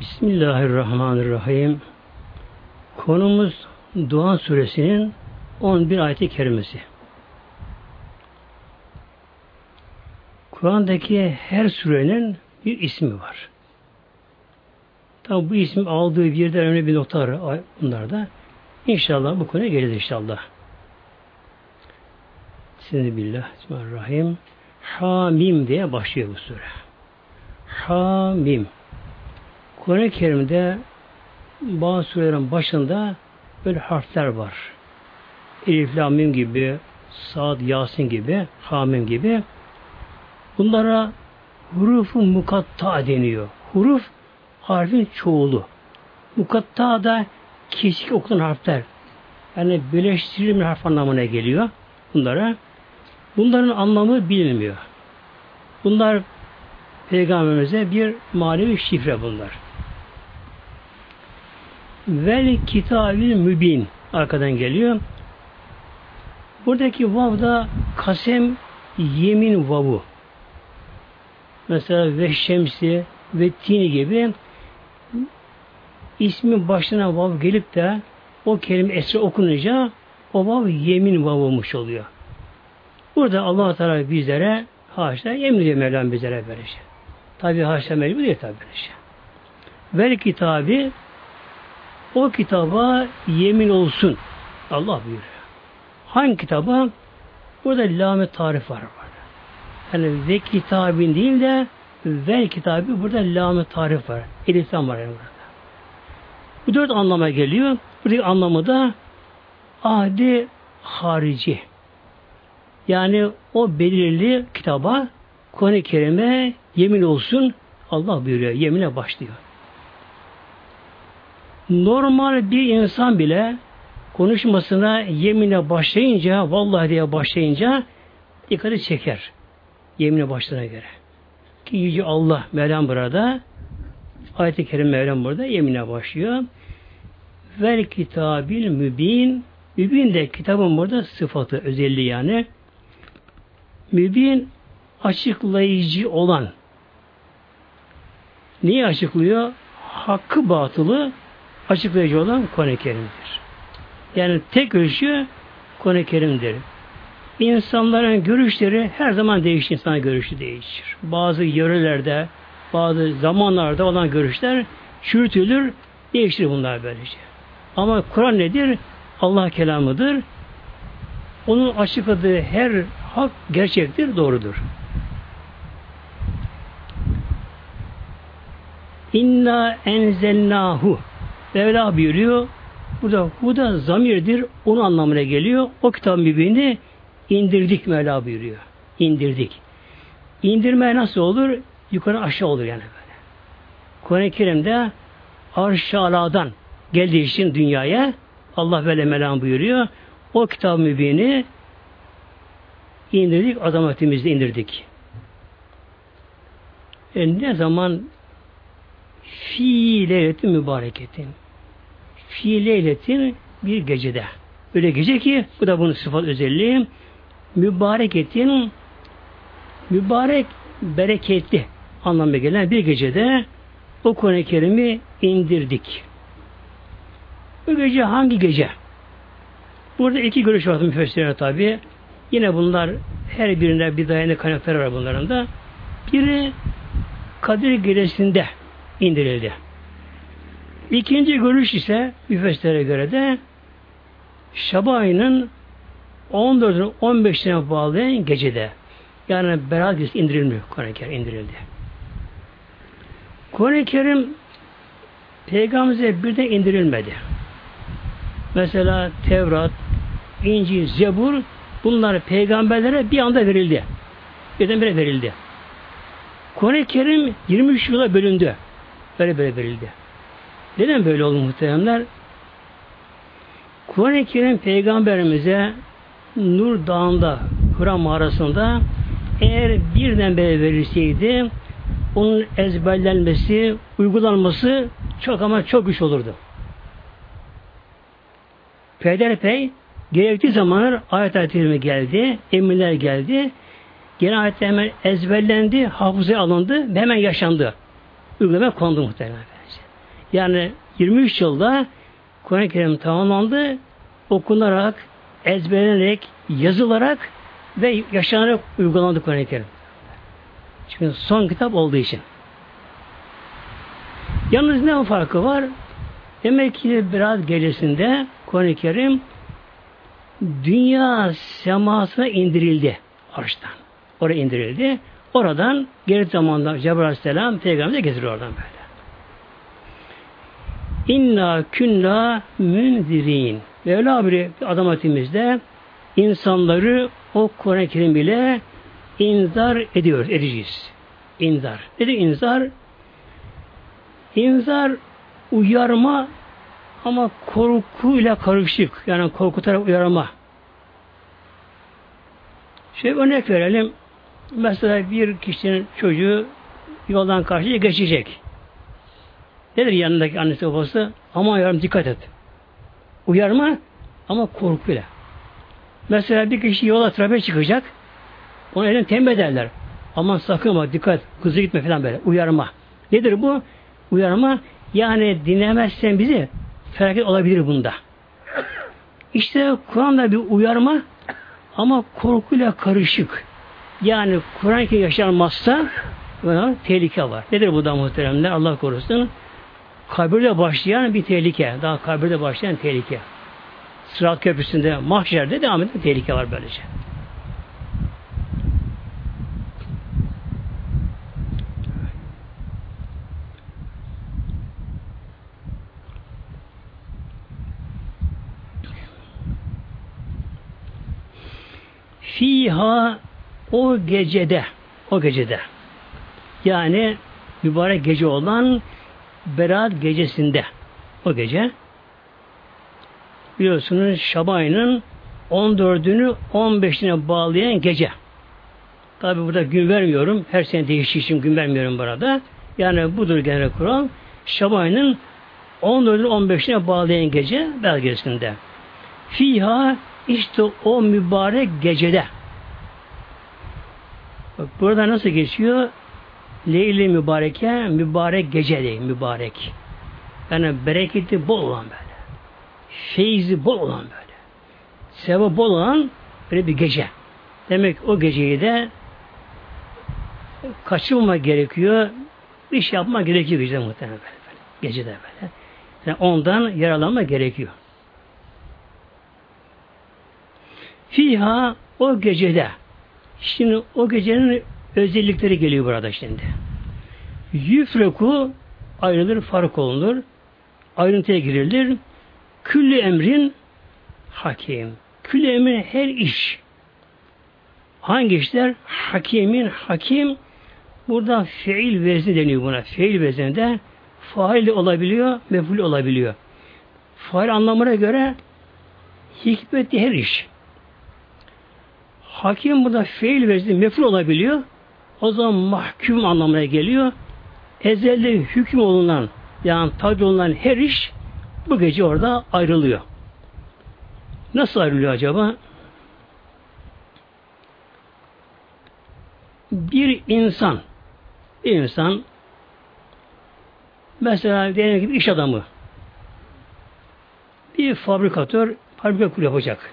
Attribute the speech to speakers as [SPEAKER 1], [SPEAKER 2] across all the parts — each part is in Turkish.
[SPEAKER 1] Bismillahirrahmanirrahim. Konumuz Duhan suresinin 11 ayeti kerimesi. Kur'an'daki her surenin bir ismi var. Tabi bu ismi aldığı bir de önemli bir nokta var bunlarda. İnşallah bu konuya geliriz inşallah. Bismillah, Bismillahirrahmanirrahim. Hamim diye başlıyor bu sure. Hamim. Kur'an-ı Kerim'de bazı surelerin başında böyle harfler var. Elif, Lamim gibi, Sad, Yasin gibi, Hamim gibi. Bunlara hurufu mukatta deniyor. Huruf harfin çoğulu. Mukatta da kesik okunan harfler. Yani birleştirilmiş harf anlamına geliyor bunlara. Bunların anlamı bilinmiyor. Bunlar Peygamberimize bir manevi şifre bunlar. Vel kitabil mübin arkadan geliyor. Buradaki vav da kasem yemin vavu. Mesela ve şemsi ve tini gibi ismin başına vav gelip de o kelime esre okununca o vav yemin vav olmuş oluyor. Burada allah Teala bizlere haşa yemin ediyor Mevlam bizlere böylece. Tabi haşa mecbur değil tabi böylece. Ver kitabı o kitaba yemin olsun. Allah buyuruyor. Hangi kitaba? Burada lamet tarif var. Yani ve kitabin değil de ve kitabı burada lamet tarif var. Eliften var yani burada. Bu dört anlama geliyor. Buradaki anlamı da ahdi harici. Yani o belirli kitaba Kuran-ı Kerim'e yemin olsun Allah buyuruyor. Yemine başlıyor. Normal bir insan bile konuşmasına yemine başlayınca, vallahi diye başlayınca dikkati çeker. Yemine başladığına göre. Ki Yüce Allah Mevlam burada ayet-i kerim Mevlam burada yemine başlıyor. Ver kitabil mübin mübin de kitabın burada sıfatı, özelliği yani. Mübin açıklayıcı olan. Niye açıklıyor? Hakkı batılı açıklayıcı olan Kuran-ı Kerim'dir. Yani tek ölçü Kuran-ı Kerim'dir. İnsanların görüşleri her zaman değişir. İnsan görüşü değişir. Bazı yörelerde, bazı zamanlarda olan görüşler çürütülür, değişir bunlar böylece. Ama Kur'an nedir? Allah kelamıdır. Onun açıkladığı her hak gerçektir, doğrudur. İnna enzelnahu Mevla buyuruyor. Burada bu da zamirdir. Onun anlamına geliyor. O kitabın birbirini indirdik Mevla buyuruyor. İndirdik. İndirme nasıl olur? Yukarı aşağı olur yani böyle. Kur'an-ı Kerim'de arşaladan geldiği için dünyaya Allah böyle melam buyuruyor. O kitab mübini indirdik, azametimizde indirdik. E ne zaman fi leyletin mübareketin fi leyletin bir gecede. Öyle gece ki bu da bunun sıfat özelliği mübarek etin mübarek bereketli anlamına gelen bir gecede o Kur'an-ı Kerim'i indirdik. Bu gece hangi gece? Burada iki görüş var müfessirler tabi. Yine bunlar her birinde bir dayanı kaynakları var bunların da. Biri Kadir gecesinde indirildi. İkinci görüş ise müfessirlere göre de Şaban ayının 14'ünü 15'ine bağlayan gecede. Yani Berat gecesi indirilmiyor. Kur'an-ı Kerim indirildi. Kur'an-ı Kerim Peygamber'e bir de indirilmedi. Mesela Tevrat, İncil, Zebur bunlar peygamberlere bir anda verildi. Birdenbire verildi. Kur'an-ı Kerim 23 yıla bölündü. Böyle böyle verildi. Neden böyle oldu muhteremler? Kur'an-ı Kerim Peygamberimize Nur Dağı'nda, Hıra mağarasında eğer birden beri verilseydi onun ezberlenmesi, uygulanması çok ama çok güç olurdu. Peyderpey gerektiği zamanlar ayet ayetlerine geldi, emirler geldi. Gene ayetler hemen ezberlendi, hafızaya alındı ve hemen yaşandı. Uygulama kondu muhtemelen. Yani 23 yılda Kur'an-ı Kerim tamamlandı. Okunarak, ezberlenerek, yazılarak ve yaşanarak uygulandı Kur'an-ı Kerim. Çünkü son kitap olduğu için. Yalnız ne farkı var? Demek ki biraz gecesinde Kur'an-ı Kerim dünya semasına indirildi arştan. Oraya indirildi. Oradan geri zamanda Cebrail Aleyhisselam Peygamber'e getiriyor oradan böyle. İnna künna münzirin. Mevla bir adam etimizde insanları o Kur'an-ı Kerim ile inzar ediyoruz, edeceğiz. İnzar. Dedi inzar? İnzar uyarma ama korkuyla karışık. Yani korkutarak uyarma. Şey örnek verelim. Mesela bir kişinin çocuğu yoldan karşıya geçecek. Nedir yanındaki annesi babası? Ama yarım dikkat et. Uyarma ama korkuyla. Mesela bir kişi yola trafiğe çıkacak. Ona elini tembih ederler. Aman sakın bak dikkat, hızlı gitme falan böyle. Uyarma. Nedir bu? Uyarma yani dinlemezsen bizi felaket olabilir bunda. İşte Kur'an'da bir uyarma ama korkuyla karışık. Yani Kur'an ki yaşanmazsa tehlike var. Nedir bu da muhteremler? Allah korusun. Kabirde başlayan bir tehlike. Daha kabirde başlayan tehlike. Sırat köprüsünde, mahşerde devam eden tehlike var böylece. Fiha o gecede o gecede yani mübarek gece olan Berat gecesinde o gece biliyorsunuz Şabay'ın 14'ünü 15'ine bağlayan gece. Tabi burada gün vermiyorum. Her sene değiştiği için gün vermiyorum burada. Yani budur genel kural. Şabay'ın 14'ünü 15'ine bağlayan gece belgesinde. Fiha işte o mübarek gecede. Bak burada nasıl geçiyor? Leyli mübareke, mübarek gece değil, mübarek. Yani bereketi bol olan böyle. Feyzi bol olan böyle. Sevabı bol olan böyle bir gece. Demek o geceyi de kaçırmama gerekiyor. Bir şey yapma gerekiyor gece muhtemelen böyle. böyle. Gecede böyle. Yani ondan yaralanma gerekiyor. Fiha o gecede. Şimdi o gecenin özellikleri geliyor burada şimdi. Yüfreku ayrılır, fark olunur. Ayrıntıya girilir. Küllü emrin hakim. Küllü emrin her iş. Hangi işler? Hakimin hakim. Burada fiil vezni deniyor buna. Fiil vezninde fail olabiliyor, meful olabiliyor. Fail anlamına göre hikmetli her iş. Hakim burada fiil vezni meful olabiliyor. O zaman mahkum anlamına geliyor. Ezelde hüküm olunan yani tabi olunan her iş bu gece orada ayrılıyor. Nasıl ayrılıyor acaba? Bir insan bir insan mesela diyelim gibi iş adamı bir fabrikatör fabrika kur yapacak.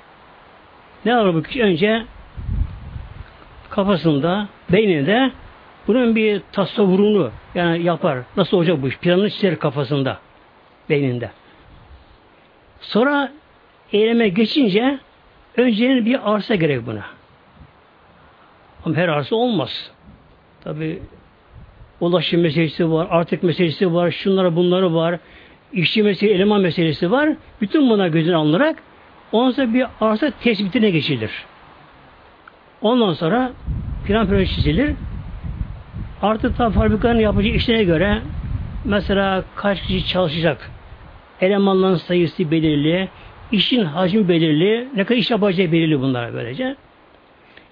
[SPEAKER 1] Ne var bu kişi? Önce kafasında, beyninde bunun bir tasavvurunu yani yapar. Nasıl olacak bu iş? Planını çizer kafasında, beyninde. Sonra eyleme geçince önce bir arsa gerek buna. Ama her arsa olmaz. Tabi ulaşım meselesi var, artık meselesi var, şunlara bunları var, işçi meselesi, eleman meselesi var. Bütün buna gözün alınarak ondan bir arsa tespitine geçilir. Ondan sonra plan projesi çizilir. Artık tam fabrikanın yapacağı işlere göre mesela kaç kişi çalışacak, elemanların sayısı belirli, işin hacmi belirli, ne kadar iş yapacağı belirli bunlar böylece.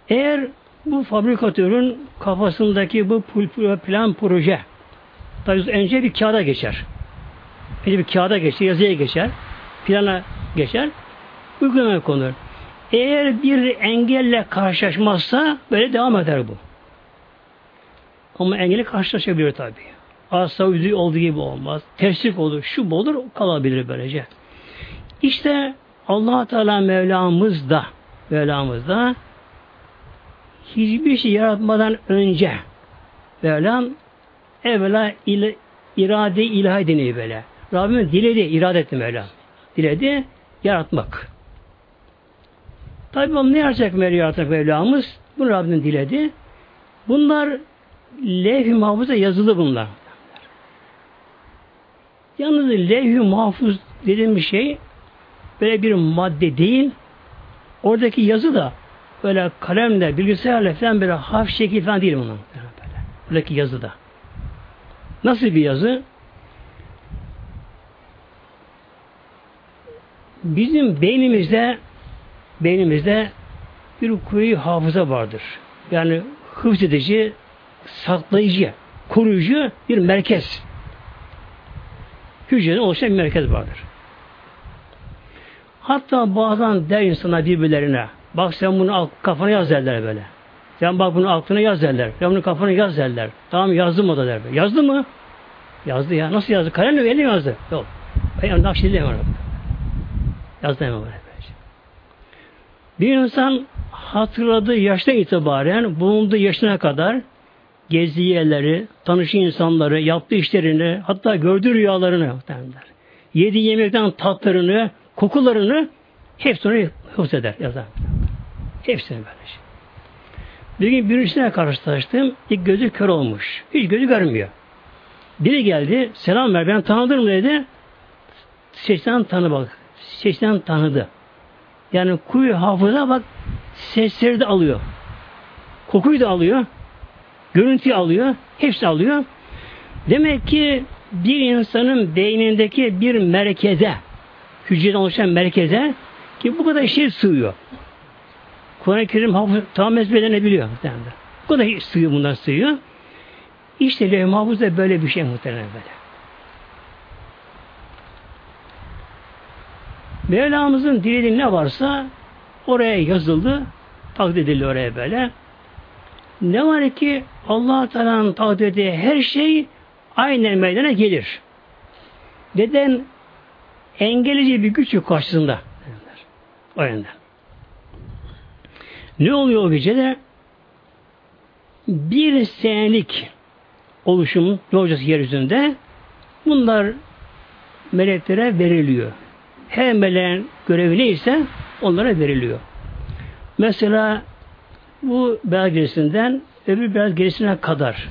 [SPEAKER 1] Eğer bu fabrikatörün kafasındaki bu plan proje tabii önce bir kağıda geçer. Önce bir kağıda geçer, yazıya geçer, plana geçer, uygulamaya konur. Eğer bir engelle karşılaşmazsa böyle devam eder bu. Ama engeli karşılaşabilir tabi. Asla yüzü olduğu gibi olmaz. Terslik olur, şu olur, kalabilir böylece. İşte allah Teala Mevlamız da Mevlamız da hiçbir şey yaratmadan önce Mevlam evvela il, irade ilahi deniyor böyle. Rabbim diledi, irade etti Mevlam. Diledi, yaratmak. Tabi ne yaratacak Mevlam yaratacak Mevlamız? Bunu Rabbim diledi. Bunlar levh-i mahfuza yazılı bunlar. Yalnız levh-i mahfuz dediğim bir şey böyle bir madde değil. Oradaki yazı da böyle kalemle, bilgisayarla falan böyle hafif şekil falan değil bunlar. Böyle. Buradaki yazı da. Nasıl bir yazı? Bizim beynimizde beynimizde bir kuyu hafıza vardır. Yani hıfz edici, saklayıcı, koruyucu bir merkez. Hücreden oluşan bir merkez vardır. Hatta bazen der insana birbirlerine bak sen bunu kafana yaz derler böyle. Sen bak bunu aklına yaz derler. Sen bunu kafana yaz derler. Tamam yazdım o da der. Yazdı mı? Yazdı ya. Nasıl yazdı? Kalemle elle yazdı. Yok. Ben nakşedeyim. Yazdı hemen böyle. Bir insan hatırladığı yaştan itibaren bulunduğu yaşına kadar gezdiği yerleri, tanıştığı insanları, yaptığı işlerini, hatta gördüğü rüyalarını, yediği yemekten tatlarını, kokularını hepsini hıfz eder, yazar. Hepsini böyle şey. Bir gün birisine karşılaştım. İlk gözü kör olmuş. Hiç gözü görmüyor. Biri geldi. Selam ver. Ben tanıdım dedi. Seçten tanı bak. Seçten tanıdı. Yani kuyu hafıza bak sesleri de alıyor. Kokuyu da alıyor. Görüntüyü alıyor. Hepsi alıyor. Demek ki bir insanın beynindeki bir merkeze hücreden oluşan merkeze ki bu kadar şey sığıyor. Kur'an-ı Kerim hafız, tam ezberlenebiliyor. Bu kadar sığıyor bundan sığıyor. İşte levh mahfuz da böyle bir şey muhtemelen böyle. Mevlamızın dilediği ne varsa oraya yazıldı, takdir edildi oraya böyle. Ne var ki allah Teala'nın takdir ettiği her şey aynen meydana gelir. Neden? Engelleyici bir güç yok karşısında. O yönden. Ne oluyor o gecede? Bir senelik oluşum ne olacak yeryüzünde? Bunlar meleklere veriliyor. Her meleğin görevi neyse onlara veriliyor. Mesela bu beyaz gerisinden öbür beyaz gerisine kadar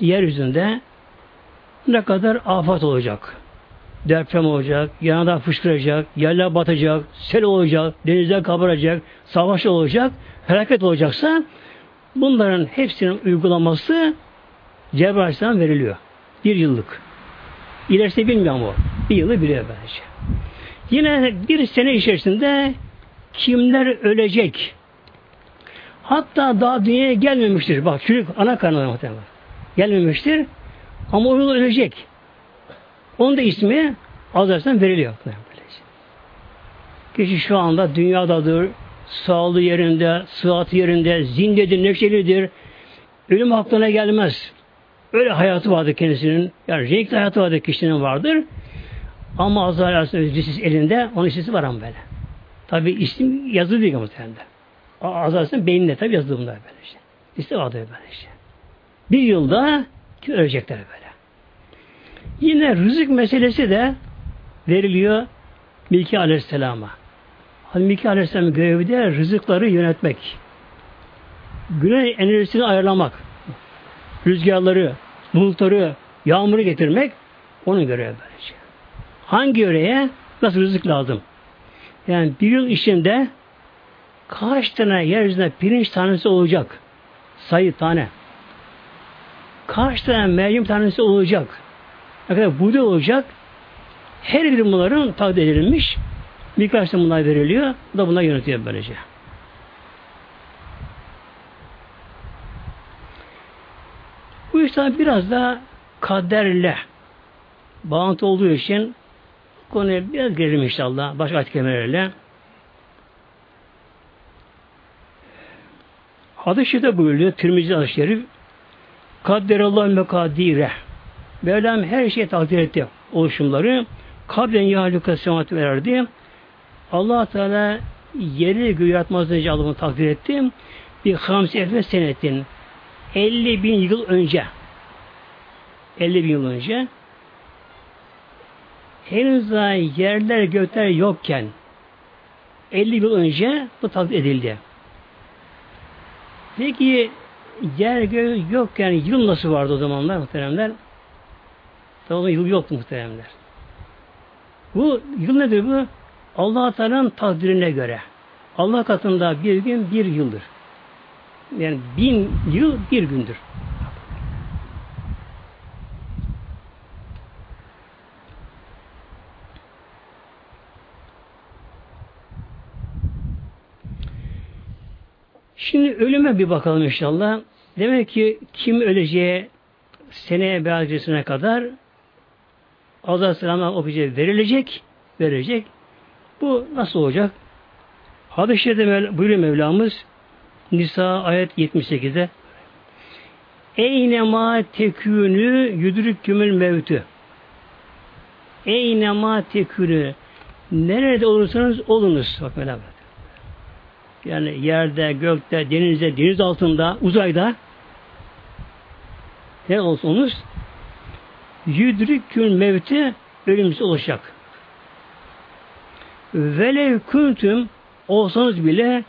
[SPEAKER 1] yeryüzünde ne kadar afat olacak. Deprem olacak, yanından fışkıracak, yerler batacak, sel olacak, denizler kabaracak, savaş olacak, felaket olacaksa bunların hepsinin uygulaması Cebrail veriliyor. Bir yıllık. İlerisi bilmiyor ama bir yılı biliyor bence. Yine bir sene içerisinde kimler ölecek? Hatta daha dünyaya gelmemiştir. Bak çocuk ana karnına muhtemelen. Gelmemiştir. Ama o yıl ölecek. Onun da ismi Azrail'den veriliyor. Kişi şu anda dünyadadır, sağlığı yerinde, sıhhat yerinde, zindedir, neşelidir. Ölüm aklına gelmez. Öyle hayatı vardır kendisinin. Yani renkli hayatı vardır kişinin vardır. Ama Azrail Aleyhisselam elinde, onun ismi var ama böyle. Tabi isim yazılı değil muhtemelen. Azrail Aleyhisselam beyninde tabi yazılı bunlar böyle işte. İsmi vardır böyle işte. Bir yılda ölecekler böyle. Yine rızık meselesi de veriliyor Milki Aleyhisselam'a. Hani Milki Aleyhisselam'ın görevi de rızıkları yönetmek. Güney enerjisini ayarlamak. Rüzgarları, bulutları, yağmuru getirmek onun görevi böylece. Hangi yöreye nasıl rızık lazım? Yani bir yıl içinde kaç tane yeryüzünde pirinç tanesi olacak? Sayı tane. Kaç tane meryem tanesi olacak? Ne kadar buğday olacak? Her bir bunların takdir edilmiş. Birkaç tane bunlar veriliyor. Bu da bunlar yönetiyor böylece. Bu işte biraz da kaderle bağlantı olduğu için konuya biraz girelim inşallah. Başka ayet. Hadis-i Şerif'te buyuruyor. Tirmizi hadis-i Şerif. Kadderallahu mekadire. Mevlam her şeyi takdir etti oluşumları. Kablen yahlüka sematı verdi. allah Teala yeri göğü yaratmazdan önce Allah'ını takdir etti. Bir hamsi elfe senetin 50 bin yıl önce 50 bin yıl önce henüz daha yerler gökler yokken 50 yıl önce bu takdir edildi. Peki yer gök yokken yıl nasıl vardı o zamanlar muhteremler? Tabi yıl yoktu muhteremler. Bu yıl nedir bu? Allah Teala'nın takdirine göre. Allah katında bir gün bir yıldır. Yani bin yıl bir gündür. Şimdi ölüme bir bakalım inşallah. Demek ki kim öleceği seneye beyazcısına kadar Allah selam'a o bize verilecek, verecek. Bu nasıl olacak? Hadis-i Şerif'te buyuruyor Mevlamız Nisa ayet 78'de Eynema tekünü yudrükümül mevtü Eynema tekünü Nerede olursanız olunuz. Bak Mevlam. Yani yerde, gökte, denizde, deniz altında, uzayda ne olsunuz yudrükül mevti ölümsüz olacak. Velev kuntum olsanız bile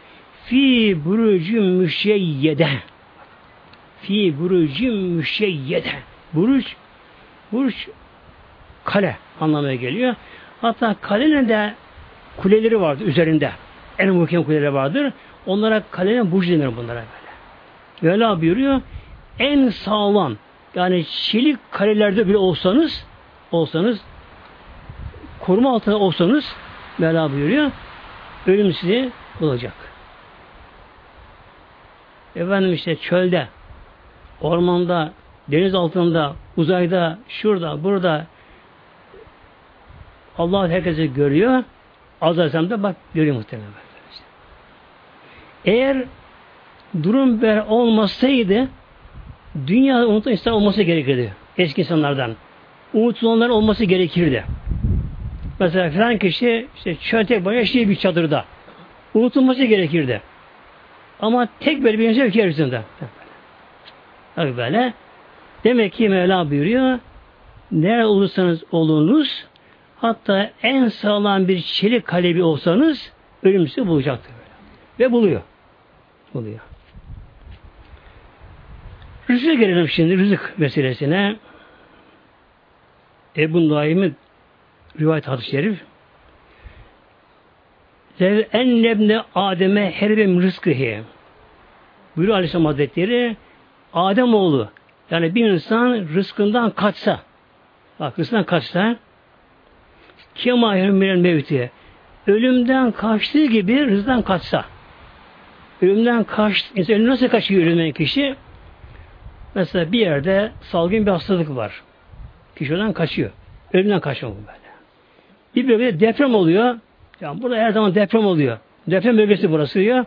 [SPEAKER 1] fi burucun müşeyyede fi burucun müşeyyede buruç buruç kale anlamaya geliyor. Hatta kalenin de kuleleri vardır üzerinde. En muhkem kuleleri vardır. Onlara kalenin burcu denir bunlara böyle. Mevla buyuruyor en sağlam yani çelik kalelerde bile olsanız olsanız koruma altında olsanız Mevla buyuruyor ölüm sizi bulacak. Efendim işte çölde, ormanda, deniz altında, uzayda, şurada, burada Allah herkesi görüyor. Azazem de bak görüyor muhtemelen. Eğer durum böyle olmasaydı dünyada unutulan insan olması gerekirdi. Eski insanlardan. Unutulanlar olması gerekirdi. Mesela filan kişi işte çöl bayağı şey bir çadırda. Unutulması gerekirdi. Ama tek böyle bir insan yeryüzünde. Tabii böyle. Demek ki Mevla buyuruyor nerede olursanız olunuz hatta en sağlam bir çelik kalebi olsanız ölüm sizi bulacaktır. Ve buluyor. Buluyor. Rızık gelelim şimdi rızık meselesine. Ebu Naim'in rivayet hadis-i şerif Lev ennebne Adem'e herbem rızkıhi buyuruyor Aleyhisselam Hazretleri Adem oğlu yani bir insan rızkından kaçsa bak rızkından kaçsa kema mevti ölümden kaçtığı gibi rızkından kaçsa ölümden kaç insan nasıl kaçıyor ölümden kişi mesela bir yerde salgın bir hastalık var kişi oradan kaçıyor ölümden kaçıyor böyle bir bölgede deprem oluyor yani burada her zaman deprem oluyor. Deprem bölgesi burası ya.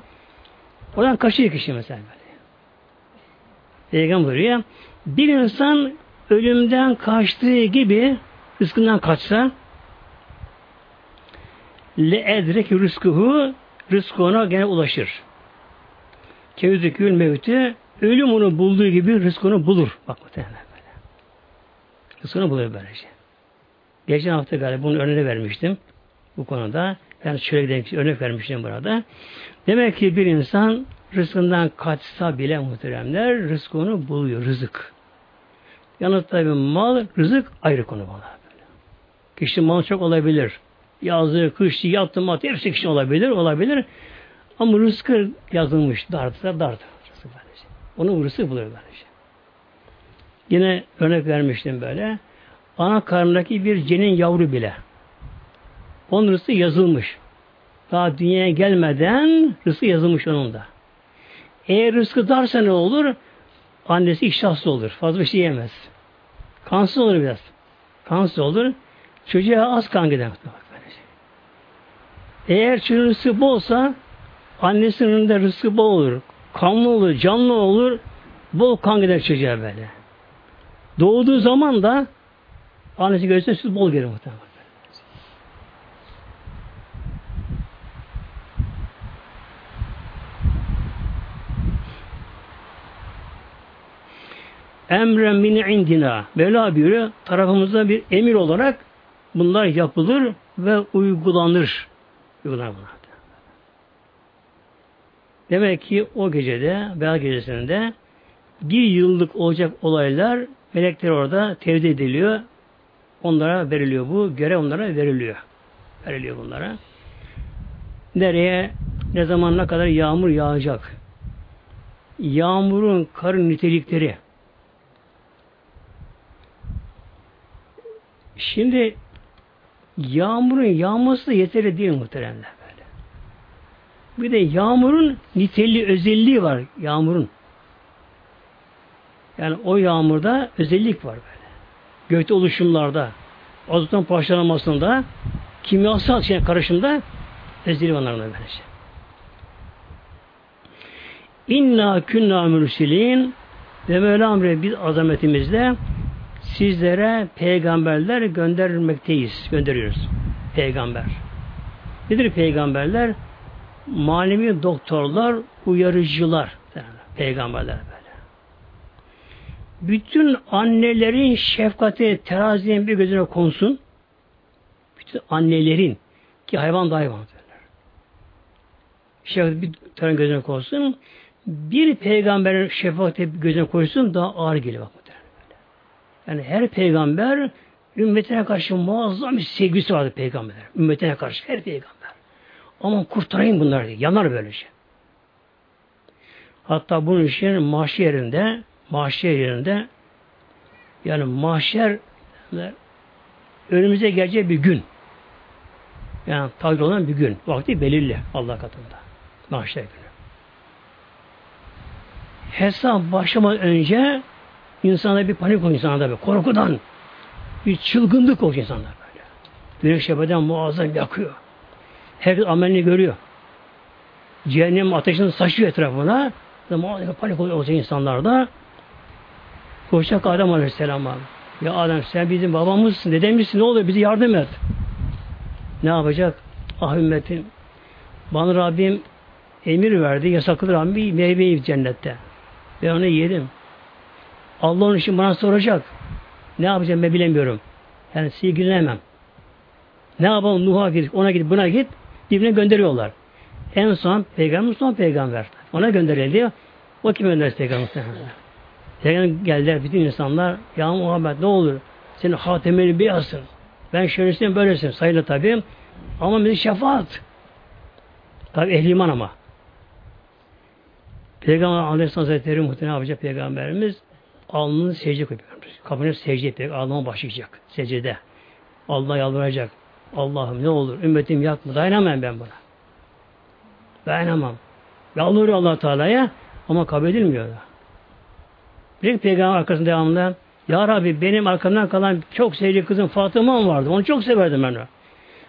[SPEAKER 1] Oradan kaçıyor kişi mesela böyle. Peygamber buyuruyor. Bir insan ölümden kaçtığı gibi rızkından kaçsa le edrek rızkıhu rızkı ona gene ulaşır. Kevzükül mevti ölüm onu bulduğu gibi rızkını bulur. Bak muhtemelen böyle. Rızkını bulur böylece. Geçen hafta galiba bunun örneğini vermiştim bu konuda. Yani şöyle örnek vermiştim burada. Demek ki bir insan rızkından kaçsa bile muhteremler rızkı onu buluyor, rızık. Yalnız tabi mal, rızık ayrı konu bana. Kişi mal çok olabilir. Yazı, kışlı, yaptı, mat, hepsi kişi olabilir, olabilir. Ama rızkı yazılmış, dardı, dardı. Onu rızkı buluyor böylece. Yine örnek vermiştim böyle. Ana karnındaki bir cenin yavru bile onun rızkı yazılmış. Daha dünyaya gelmeden rızkı yazılmış onun da. Eğer rızkı darsa ne olur? Annesi iştahsız olur. Fazla bir şey yemez. Kansız olur biraz. Kansız olur. Çocuğa az kan gider. Eğer çocuğun rızkı bolsa annesinin de rızkı bol olur. Kanlı olur, canlı olur. Bol kan gider çocuğa böyle. Doğduğu zaman da annesi göğsüne süt bol gelir muhtemelen. Emren min indina. Mevla buyuruyor, tarafımızda bir emir olarak bunlar yapılır ve uygulanır. Uygulanır bunlar. Demek ki o gecede, veya gecesinde bir yıllık olacak olaylar melekler orada tevdi ediliyor. Onlara veriliyor bu. Görev onlara veriliyor. Veriliyor bunlara. Nereye, ne zaman ne kadar yağmur yağacak. Yağmurun karın nitelikleri. Şimdi yağmurun yağması da yeterli değil muhteremler. Bir de yağmurun niteliği, özelliği var yağmurun. Yani o yağmurda özellik var böyle. Gökte oluşumlarda, azotun parçalanmasında, kimyasal şey karışımda özelliği var onların böylece. İnna künna mürsilin ve Mevlam biz azametimizle sizlere peygamberler göndermekteyiz. Gönderiyoruz. Peygamber. Nedir peygamberler? Manevi doktorlar, uyarıcılar. Peygamberler böyle. Bütün annelerin şefkati terazinin bir gözüne konsun. Bütün annelerin ki hayvan da hayvan derler. Şefkati bir tane gözüne konsun. Bir peygamberin şefkati bir gözüne koysun daha ağır geliyor bak. Yani her peygamber ümmetine karşı muazzam bir sevgisi vardı peygamberler. Ümmetine karşı her peygamber. Ama kurtarayım bunları diye. Yanar böylece. Hatta bunun için mahşer yerinde mahşer yerinde yani mahşer önümüze gelecek bir gün. Yani takdir olan bir gün. Vakti belirli Allah katında. Mahşer günü. Hesap başlamadan önce insanda bir panik oluyor insanda bir korkudan. Bir çılgınlık oluyor insanlar böyle. Güneş tepeden muazzam yakıyor. Herkes amelini görüyor. Cehennem ateşini saçıyor etrafına. Muazzam panik oluyor insanlarda. Koşacak Adem Aleyhisselam'a. Ya Adem sen bizim babamızsın, dedemizsin, ne oluyor? Bizi yardım et. Ne yapacak? Ah ümmetim. Bana Rabbim emir verdi, yasakladı Rabbim meyveyi cennette. Ben onu yedim. Allah onun için bana soracak. Ne yapacağım ben bilemiyorum. Yani silgilenemem. Ne yapalım Nuh'a git, ona git, buna git. Birbirine gönderiyorlar. En son peygamber son peygamber. Ona gönderildi. O kim gönderdi peygamber? Peygamber geldiler bütün insanlar. Ya Muhammed ne olur? Senin hatemeli beyazsın. Ben şöylesin böylesin. Sayılı tabi. Ama bizi şefaat. Tabi ehli iman ama. Peygamber Aleyhisselam Hazretleri muhtemelen yapacak peygamberimiz alnını secde koyuyor. Kabine secde edecek. Ağlama başlayacak. Secde. Allah yalvaracak. Allah'ım ne olur ümmetim yakma. Dayanamam ben buna. Dayanamam. Yalvarıyor allah Teala'ya ama kabul edilmiyor. Bir peygamber arkasında devamlı Ya Rabbi benim arkamdan kalan çok sevdiği kızım Fatıma'm vardı. Onu çok severdim ben.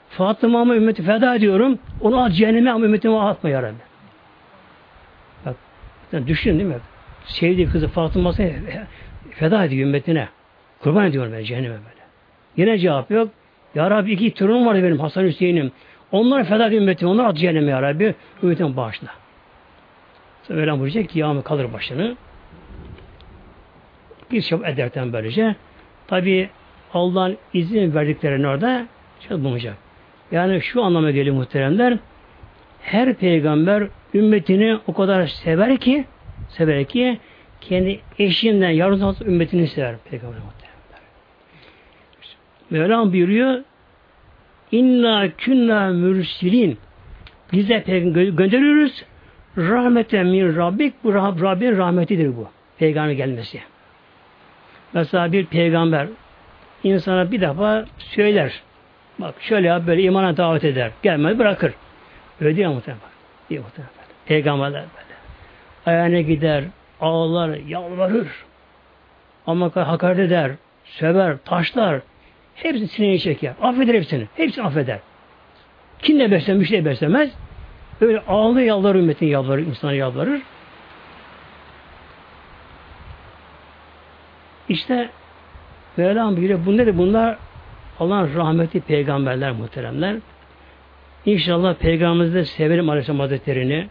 [SPEAKER 1] Fatıma'mı ümmeti feda ediyorum. Onu at cehenneme ama ümmetime atma Ya Rabbi. Bak, düşün değil mi? sevdiği kızı Fatıma'sını feda ediyor ümmetine. Kurban ediyor ben cehenneme böyle. Yine cevap yok. Ya Rabbi iki torunum var benim Hasan Hüseyin'im. Onları feda ediyor ümmetine. Onları at cehenneme Ya Rabbi. Ümmetine bağışla. Sonra buyuracak ki yağmur kalır başını. Bir şey ederken böylece. Tabi Allah'ın izin verdiklerini orada şey bulunacak. Yani şu anlama geliyor muhteremler. Her peygamber ümmetini o kadar sever ki sever ki kendi eşinden yavrusundan ümmetini sever Peygamber Muhtemelen. Mevlam buyuruyor İnna künna mürsilin biz de peygamber gönderiyoruz rahmeten min Rabbik bu Rabbin rahmetidir bu. Peygamber gelmesi. Mesela bir peygamber insana bir defa söyler. Bak şöyle yap böyle imana davet eder. Gelmez bırakır. Öyle değil muhtemelen. Değil muhtemelen. Peygamberler böyle ayağına gider, ağlar, yalvarır. Ama hakaret eder, söver, taşlar. Hepsini sineye çeker. Affeder hepsini. Hepsini affeder. Kim ne beslemiş ne beslemez. Öyle ağlı yalvarır ümmetin yalvarır, insana yalvarır. İşte Mevlam buyuruyor. Bu nedir? Bunlar Allah'ın rahmeti peygamberler muhteremler. İnşallah peygamberimizi de severim Aleyhisselam Hazretleri'ni.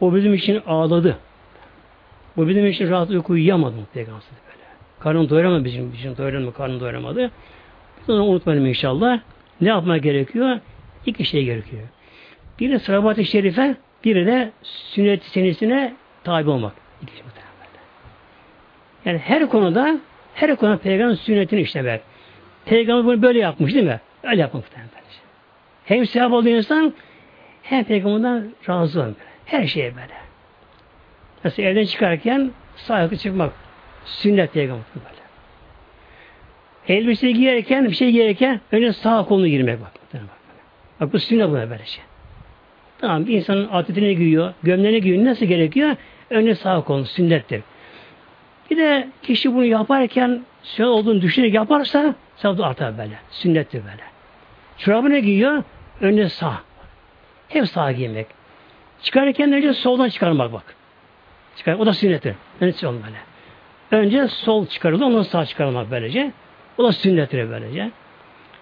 [SPEAKER 1] O bizim için ağladı. Bu bizim için rahat uyku uyuyamadı peygamber böyle. Karnını doyuramadı bizim için doyuramadı, karnını doyuramadı. Bunu unutmayalım inşallah. Ne yapma gerekiyor? İki şey gerekiyor. Biri sırabat-ı şerife, biri de sünnet senesine tabi olmak. İki şey yani her konuda her konuda peygamber sünnetini işlemek. Peygamber bunu böyle yapmış değil mi? Öyle yapmak muhtemelen. Hem sevap oluyor insan hem peygamberden razı olmuyor. Her şeye böyle. Mesela evden çıkarken sağ çıkmak. Sünnet peygamber böyle. Elbise giyerken, bir şey giyerken önce sağ kolunu girmek bak. Bak, bak bu sünnet buna böyle şey. Tamam bir insanın atletini giyiyor, gömleğini giyiyor. Nasıl gerekiyor? Önce sağ kolunu sünnettir. Bir de kişi bunu yaparken sünnet olduğunu düşünerek yaparsa sevap artar böyle. Sünnettir böyle. Çorabını giyiyor, önce sağ. Hep sağ giymek. Çıkarken önce soldan çıkarmak bak. Çıkar, o da sünnettir. Önce sol böyle. Önce sol çıkarılır, ondan sağ çıkarmak böylece. O da sünnettir böylece.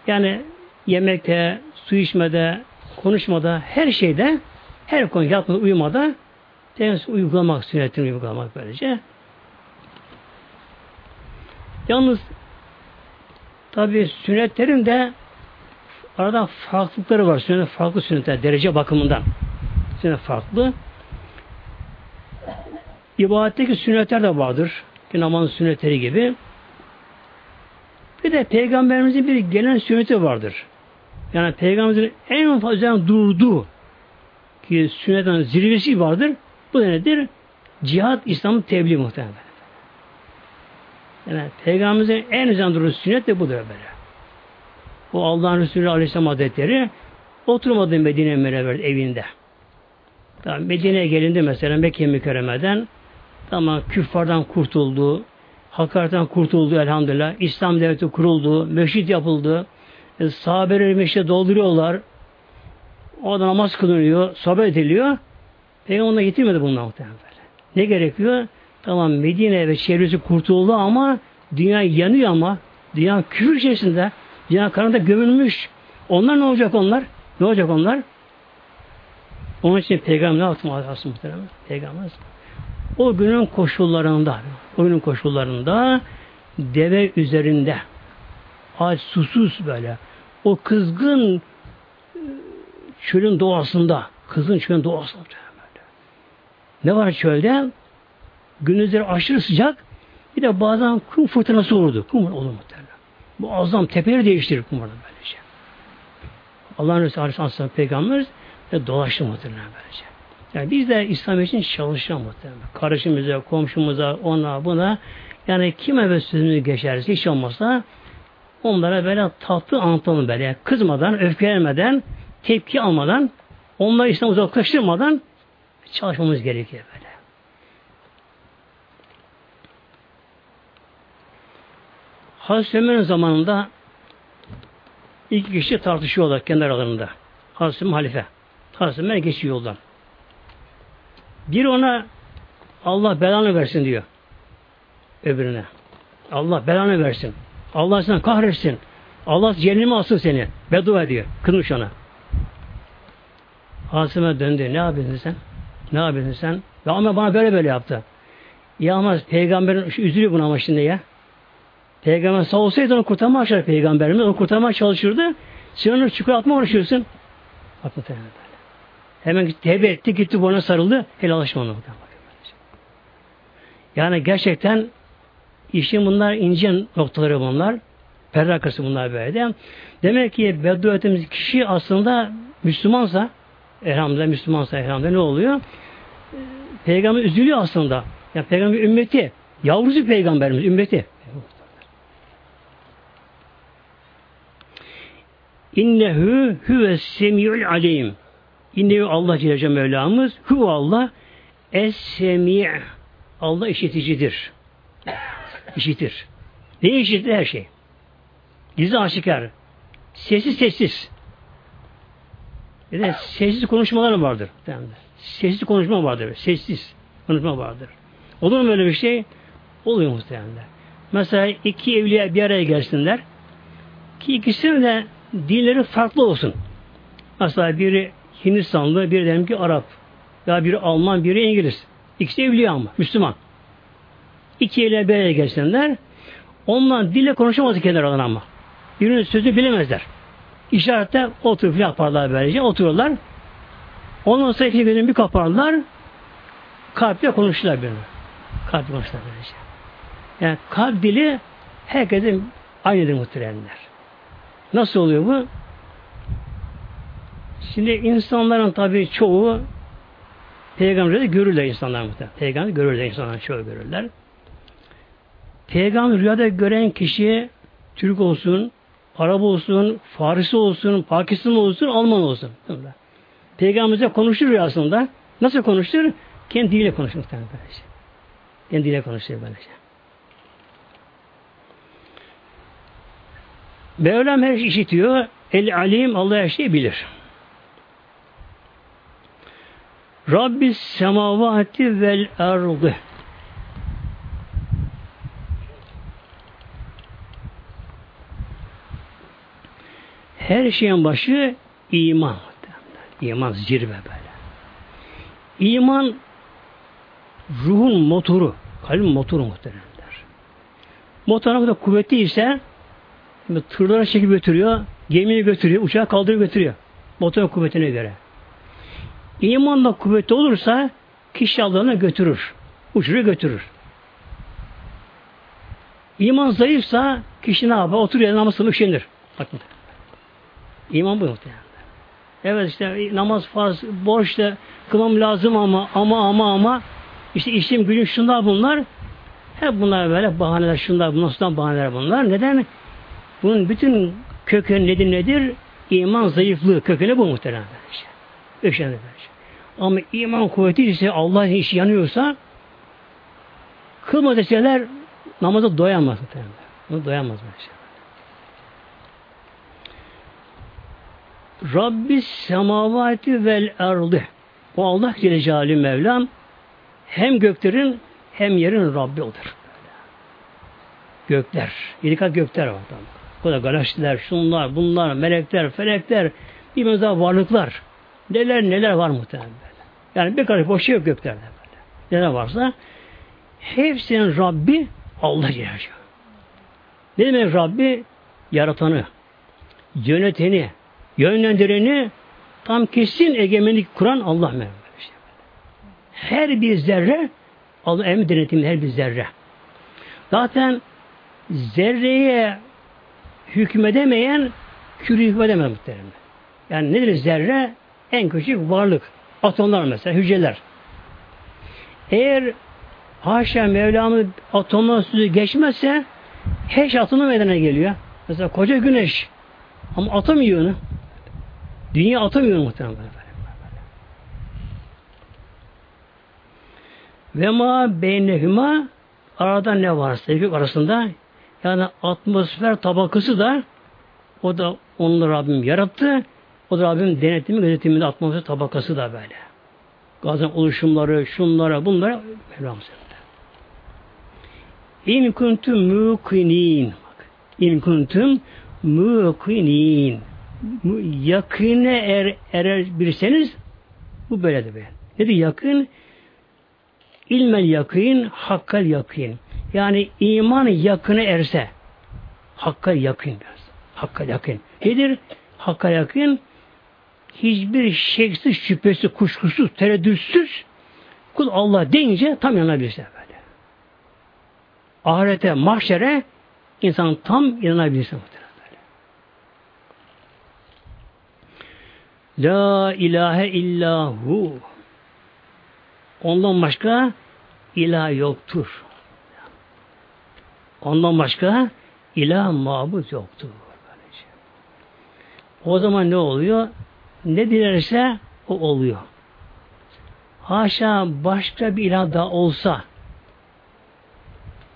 [SPEAKER 1] Yani yemekte, su içmede, konuşmada, her şeyde, her konu yatmada, uyumada temiz uygulamak, sünnetini uygulamak böylece. Yalnız tabi sünnetlerin de arada farklılıkları var. Sünnet farklı sünnetler derece bakımından. Sünnet farklı. İbadetteki sünnetler de vardır. Ki namazın sünnetleri gibi. Bir de peygamberimizin bir gelen sünneti vardır. Yani peygamberimizin en fazla durduğu ki sünnetin zirvesi vardır. Bu nedir? Cihat İslam'ın tebliğ muhtemelen. Yani Peygamberimizin en üzerinde durduğu sünnet de budur böyle. O Allah'ın Resulü Aleyhisselam Hazretleri oturmadı Medine Münevver evinde. Tamam, Medine'ye gelindi mesela Mekke mükerremeden tamam küffardan kurtuldu, hakaretten kurtuldu elhamdülillah. İslam devleti kuruldu, meşrit yapıldı. E, sahabeleri meşrite dolduruyorlar. O da namaz kılınıyor, sohbet ediliyor. Peygamber ona getirmedi bundan muhtemelen. Ne gerekiyor? Tamam Medine ve çevresi kurtuldu ama dünya yanıyor ama dünya küfür içerisinde dünya karanlıkta gömülmüş. Onlar ne olacak onlar? Ne olacak onlar? Onun için peygamber ne yaptı muhtemelen? Peygamber o günün koşullarında o günün koşullarında deve üzerinde aç susuz böyle o kızgın çölün doğasında kızgın çölün doğasında böyle. Ne var çölde? Gündüzleri aşırı sıcak. Bir de bazen kum fırtınası olurdu. Kum olur muhtemelen. Bu azam tepeleri değiştirir kum orada böylece. Allah'ın Resulü Aleyhisselam Peygamber ve dolaştı muhtemelen böylece. Yani biz de İslam için çalışalım muhtemelen. Karışımıza, komşumuza, ona, buna yani kime ve sözümüzü geçerse hiç olmazsa onlara böyle tatlı anlatalım böyle. Yani kızmadan, öfkelenmeden, tepki almadan, onları İslam uzaklaştırmadan çalışmamız gerekiyor böyle. Hazreti Ömer'in zamanında iki kişi tartışıyorlar kendi aralarında. Hazreti halife. Hazreti Ömer geçiyor yoldan. Bir ona Allah belanı versin diyor. Öbürüne. Allah belanı versin. Allah seni kahretsin. Allah cehenneme alsın seni. Beddua ediyor. Kılmış ona. Ömer döndü. Ne yapıyorsun sen? Ne yapıyorsun sen? Ya ama bana böyle böyle yaptı. Ya ama peygamberin üzülüyor buna ama şimdi ya. Peygamber sağ olsaydı onu kurtarmaya çalışır peygamberimiz. Onu kurtarmaya çalışırdı. Sen onu çukur atma uğraşıyorsun. Muhtemelen böyle. Hemen tevbe etti, gitti buna sarıldı. Helallaşma onu. Yani gerçekten işin bunlar ince noktaları bunlar. Perde arkası bunlar böyle. Demek ki beddua ettiğimiz kişi aslında Müslümansa elhamdülillah Müslümansa elhamdülillah ne oluyor? Peygamber üzülüyor aslında. Yani peygamber ümmeti. Yavrusu peygamberimiz, ümmeti. İnnehu huve semiyul alim. İnnehu Allah Celle Mevlamız hu Allah es semi' Allah işiticidir. İşitir. Ne işitir? Her şey. Gizli aşikar. Sessiz sessiz. Bir de sessiz konuşmalar vardır. Sessiz konuşma vardır. Sessiz konuşma vardır. Olur mu böyle bir şey? Oluyor muhtemelen. Mesela iki evliya bir araya gelsinler. Ki ikisinin de dilleri farklı olsun. Mesela biri Hindistanlı, biri dedim ki Arap. Ya biri Alman, biri İngiliz. İkisi evliya ama, Müslüman. İki evliya bir araya gelsinler. Ondan dille konuşamaz kendileri ama. Birinin sözü bilemezler. İşarette oturup yaparlar böylece. Otururlar. Ondan sonra iki gözünü bir kaparlar. Kalple konuşurlar birbirine. Kalple konuşurlar böylece. Yani kalp dili herkesin aynıdır muhteremler. Nasıl oluyor bu? Şimdi insanların tabii çoğu Peygamber'i görürler insanlar muhtemelen. Peygamber görürler insanlar çoğu görürler. Peygamber rüyada gören kişi Türk olsun, Arap olsun, Farisi olsun, Pakistan olsun, Alman olsun. Peygamber'e konuşur rüyasında. Nasıl konuşur? Kendi diliyle konuşur muhtemelen böylece. Kendi diliyle konuşur böylece. Mevlam her şeyi işitiyor. El alim Allah her şeyi bilir. Rabbis semavati vel ardı. Her şeyin başı iman. İman zirve böyle. İman ruhun motoru, kalbin motoru muhteremler. Motor da kuvvetli ise tırlara çekip götürüyor, gemiyi götürüyor, uçağı kaldırıp götürüyor. Motorun kuvvetine göre. İmanla kuvvetli olursa kişi Allah'ına götürür. Uçurur götürür. İman zayıfsa kişi ne yapar? Oturuyor namazını üşenir. Bakın. İman bu muhtemelen. Evet işte namaz farz, borç da kılmam lazım ama ama ama ama işte işim gücüm şunlar bunlar. Hep bunlar böyle bahaneler, şunlar bunlar, bahaneler bunlar. Neden? Bunun bütün kökeni nedir nedir? İman zayıflığı kökeni bu muhtemelen. Öşenir. Ama iman kuvveti ise Allah işi yanıyorsa kılma deseler namaza doyamaz. Bunu doyamaz. Mesela. Rabbis semavati vel ardı. O Allah Celle Mevlam hem göklerin hem yerin Rabbi odur. Gökler. Yedi kat gökler var. O da galaksiler, şunlar, bunlar, melekler, felekler, bir daha varlıklar. Neler neler var muhtemelen. Yani bir karış boş şey yok göklerde böyle. Neler varsa hepsinin Rabbi Allah Celle Ne demek Rabbi? Yaratanı, yöneteni, yönlendireni tam kesin egemenlik kuran Allah Mevla. Her bir zerre Allah emir denetiminde her bir zerre. Zaten zerreye hükmedemeyen kürü hükmedemez muhtemelen. Yani nedir zerre? En küçük varlık. Atomlar mesela, hücreler. Eğer haşa Mevlam'ın atomlar sözü geçmezse her şey atomu meydana geliyor. Mesela koca güneş. Ama atom yiyor onu. Dünya atom yiyor muhtemelen. Ve ma beynehuma arada ne varsa gök arasında yani atmosfer tabakası da o da onu Rabbim yarattı. O da Rabbim denetimi gözetiminde atmosfer tabakası da böyle. Gazın oluşumları, şunlara, bunlara Mevlam İn kuntum mukinin. İn kuntum mukinin. Yakine er, erer birseniz bu böyledir be. Nedir yakın? İlmel yakın, hakkal yakın. Yani iman yakını erse, hakka yakın biraz. Hakka yakın. Nedir? Hakka yakın hiçbir şeksiz, şüphesi, kuşkusuz, tereddütsüz kul Allah deyince tam inanabilirse böyle. Ahirete, mahşere insan tam inanabilirse böyle. La ilahe illahu Ondan başka ilah yoktur. Ondan başka ilah mabut yoktur. O zaman ne oluyor? Ne dilerse o oluyor. Haşa başka bir ilah da olsa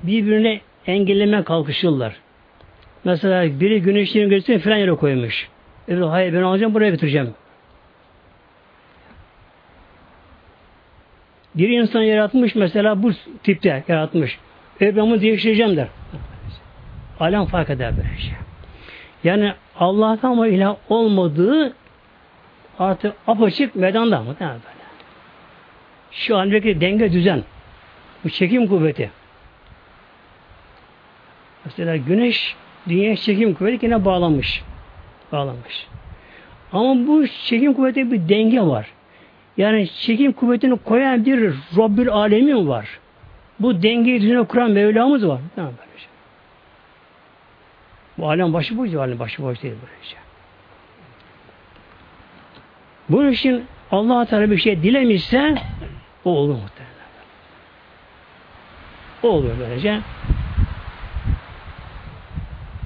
[SPEAKER 1] birbirine engelleme kalkışırlar. Mesela biri güneşlerin gözünü filan yere koymuş. Öbürü hayır ben alacağım buraya bitireceğim. Bir insan yaratmış mesela bu tipte yaratmış. E ben bunu değiştireceğim der. Alem fark eder böyle şey. Yani Allah'tan ama ilah olmadığı artık apaçık meydanda mı? Böyle. Şu andaki denge düzen, bu çekim kuvveti. Mesela güneş dünya çekim kuvveti yine bağlanmış. Bağlanmış. Ama bu çekim kuvveti bir denge var. Yani çekim kuvvetini koyan bir Rabbül Alemin var. Bu dengeyi düzene kuran Mevlamız var. Ne böyle şey. Bu alem başıboş alem başıboş değil böyle şey. Bunun için Allah Teala bir şey dilemişse o olur muhtemelen. O oluyor böylece.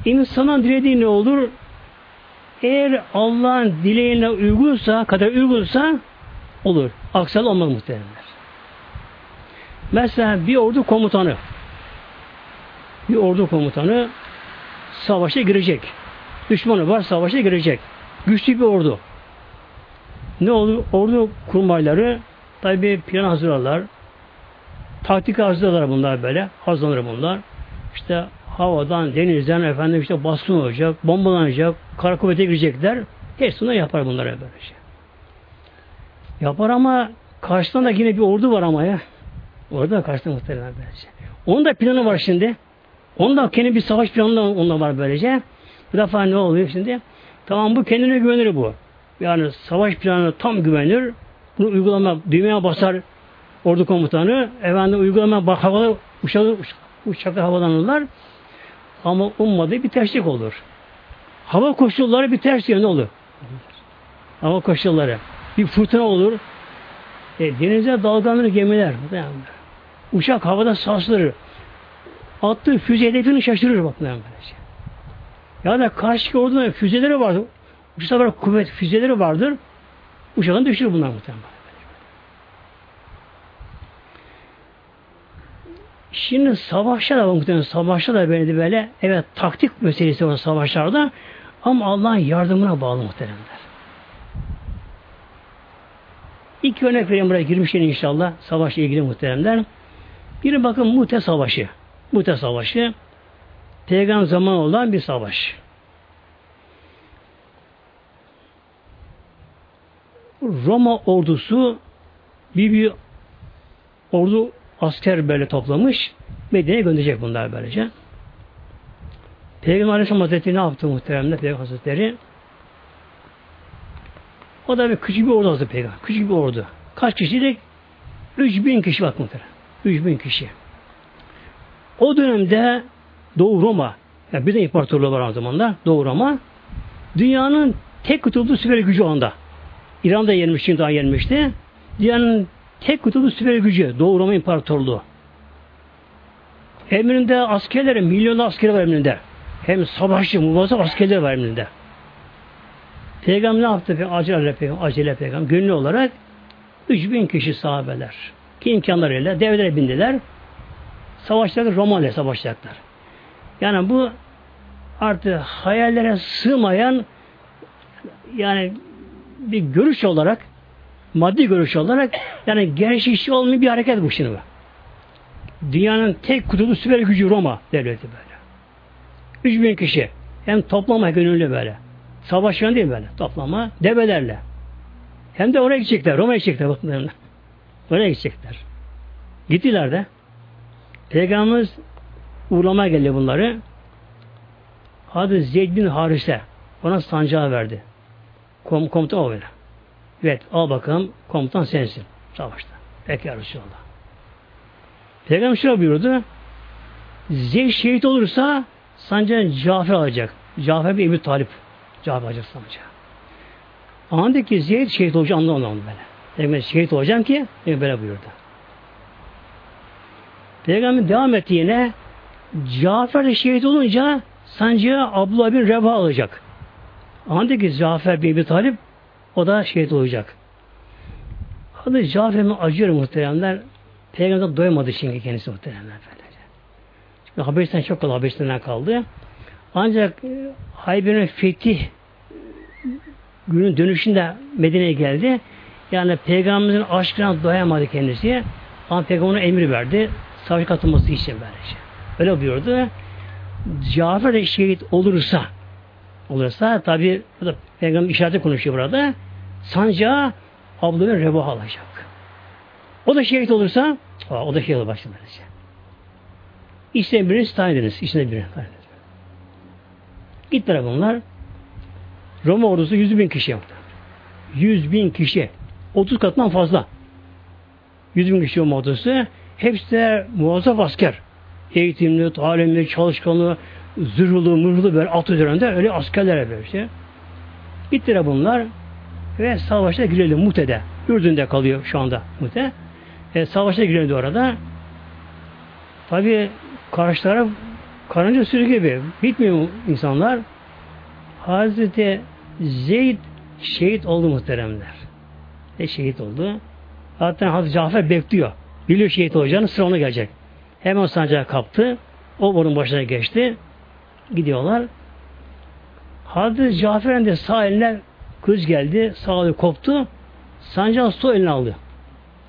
[SPEAKER 1] İnsanın dilediği ne olur? Eğer Allah'ın dileğine uygunsa, kadar uygunsa olur. Aksal olmaz muhtemelenler. Mesela bir ordu komutanı bir ordu komutanı savaşa girecek. Düşmanı var savaşa girecek. Güçlü bir ordu. Ne olur? Ordu kurmayları tabi plan hazırlarlar. Taktik hazırlarlar bunlar böyle. Hazırlanır bunlar. İşte havadan, denizden efendim işte baskın olacak, bombalanacak, kara kuvvete girecekler. Hepsini yapar bunlara böyle şey. Yapar ama karşıdan da yine bir ordu var ama ya. Orada karşıda muhtemelen böylece. Onun da planı var şimdi. Onun da kendi bir savaş planı da onda var böylece. Bu defa ne oluyor şimdi? Tamam bu kendine güvenir bu. Yani savaş planı tam güvenir. Bunu uygulama, düğmeye basar ordu komutanı. Efendim uygulama bak havalı uçaklar, uçaklar havalanırlar. Ama ummadığı bir terslik olur. Hava koşulları bir ters yönde olur. Hava koşulları. Bir fırtına olur. E, denize dalgalanır gemiler. Uçak havada sarsılır. Attığı füze hedefini şaşırır bak böylece. Ya da karşı orduda füzeleri vardır. Uçakta var kuvvet füzeleri vardır. Uçağın düşürür bunlar muhtemelen. Şimdi savaşta da muhtemelen savaşta da böyle böyle evet taktik meselesi var savaşlarda ama Allah'ın yardımına bağlı muhteremler. İki örnek vereyim buraya girmişken inşallah savaşla ilgili muhteremler. Bir bakın Mute Savaşı. Mute Savaşı peygamber zaman olan bir savaş. Roma ordusu bir bir ordu asker böyle toplamış. Medine'ye gönderecek bunlar böylece. Peygamber Aleyhisselam Hazretleri ne yaptı muhteremler Peygamber Hazretleri? O da bir küçük bir ordu hazır peygamber. Küçük bir ordu. Kaç kişilik? 3000 kişi bak muhterem. 3000 kişi. O dönemde Doğu Roma, yani bir de imparatorluğu var o zamanlar, Doğu Roma, dünyanın tek kutuplu süper gücü onda. İran'da yenmiş, Çin daha yenmişti. Dünyanın tek kutuplu süper gücü, Doğu Roma İmparatorluğu. Emrinde askerleri, milyonlar asker var emrinde. Hem savaşçı, muvazzaf askerler var emrinde. Peygamber ne yaptı? Acele peygamber, acele peygamber. Gönlü olarak 3000 kişi sahabeler. Ki imkanlarıyla develere bindiler. Savaşacaklar, Roma ile savaşacaklar. Yani bu artık hayallere sığmayan yani bir görüş olarak maddi görüş olarak yani gerçekçi olmayan bir hareket bu şimdi. Dünyanın tek kutulu süper gücü Roma devleti böyle. 3000 kişi. Hem toplama gönüllü böyle. Savaşan değil böyle. Toplama develerle. Hem de oraya gidecekler. Roma'ya gidecekler. Bakın oraya gidecekler. Gittiler de. Peygamberimiz uğrama geldi bunları. Adı Zeyd bin Harise. Ona sancağı verdi. Kom komutan o böyle. Evet al bakalım komutan sensin. Savaşta. Peki ya Resulallah. Peygamber şöyle buyurdu. Zeyd şehit olursa sancağı Cafer alacak. Cafer bir Ebu Talip. Cafer alacak sancağı. Anladı ki Zeyd şehit olacak anlamadı onu böyle. Peygamber şehit olacağım ki böyle buyurdu. Peygamber devam etti yine. Cafer de şehit olunca sancağı Abdullah bin Reva alacak. Anladı ki Cafer bin Ebu Talip o da şehit olacak. Adı Cafer'ime acıyor muhteremler. Peygamber doymadı şimdi kendisi muhteremler. Böylece. Çünkü Habeşistan çok kaldı. Habeşistan'dan kaldı. Ancak e, Hayber'in fetih günün dönüşünde Medine'ye geldi. Yani Peygamberimizin aşkına doyamadı kendisi. Ama Peygamber emir verdi. savaş katılması için böylece. Öyle buyurdu. Cafer de şehit olursa olursa tabi Peygamber işareti konuşuyor burada. Sancağı Abdülhamid Rebah alacak. O da şehit olursa o da şehit olur böylece. İşte birini tayin ediniz. İçinde birini tayin ediniz. Gittiler bunlar. Roma ordusu yüz bin kişi yaptı. Yüz bin kişi. Otuz katından fazla. Yüz bin kişi Roma ordusu. Hepsi de muazzaf asker. Eğitimli, talimli, çalışkanlı, zırhlı, mırhlı böyle at üzerinde öyle askerlere böyle işte. Gittiler bunlar ve savaşta girildi Mute'de. Ürdün'de kalıyor şu anda Mute. E, savaşta girildi orada. Tabi karşı taraf karınca sürü gibi bitmiyor insanlar. Hazreti Zeyd şehit oldu muhteremler. E şehit oldu. Hatta Hazreti Cafer bekliyor. Biliyor şehit olacağını sıra ona gelecek. Hemen sancağı kaptı. O onun başına geçti. Gidiyorlar. Hazreti Cafer'in de sağ eline kız geldi. Sağ eli koptu. Sancağı sol eline aldı.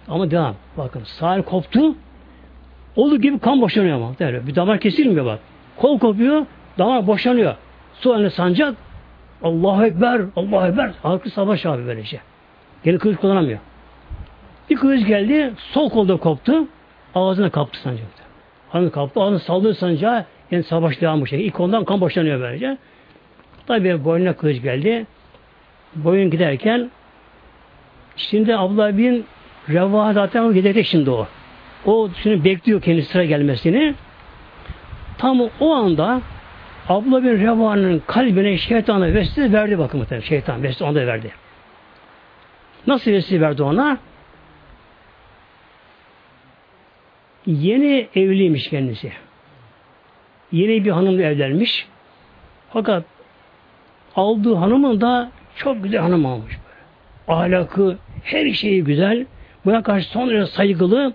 [SPEAKER 1] Ama devam. Bakın sağ el koptu. Olduğu gibi kan boşanıyor ama. Öyle. Bir damar kesilmiyor bak. Kol kopuyor. Damar boşanıyor. Sol eline sancak. Allahu Ekber, Allahu Ekber. Halkı savaş abi böylece. Şey. Geri kılıç kullanamıyor. Bir kılıç geldi, sol kolda koptu, ağzına kaptı sancakta. Ağzına kaptı, ağzına sallıyor sancağı, yani savaş devam bu şekilde. İlk ondan kan boşanıyor böylece. Tabi boynuna kılıç geldi. Boyun giderken şimdi Abdullah bin Revah zaten gidecek şimdi o. O şimdi bekliyor kendi sıra gelmesini. Tam o anda Abla bin Reva'nın kalbine şeytanı vesile verdi bakın muhtemelen. Şeytan vesile onda verdi. Nasıl vesile verdi ona? Yeni evliymiş kendisi. Yeni bir hanımla evlenmiş. Fakat aldığı hanımın da çok güzel hanım almış. Böyle. Ahlakı, her şeyi güzel. Buna karşı son derece saygılı.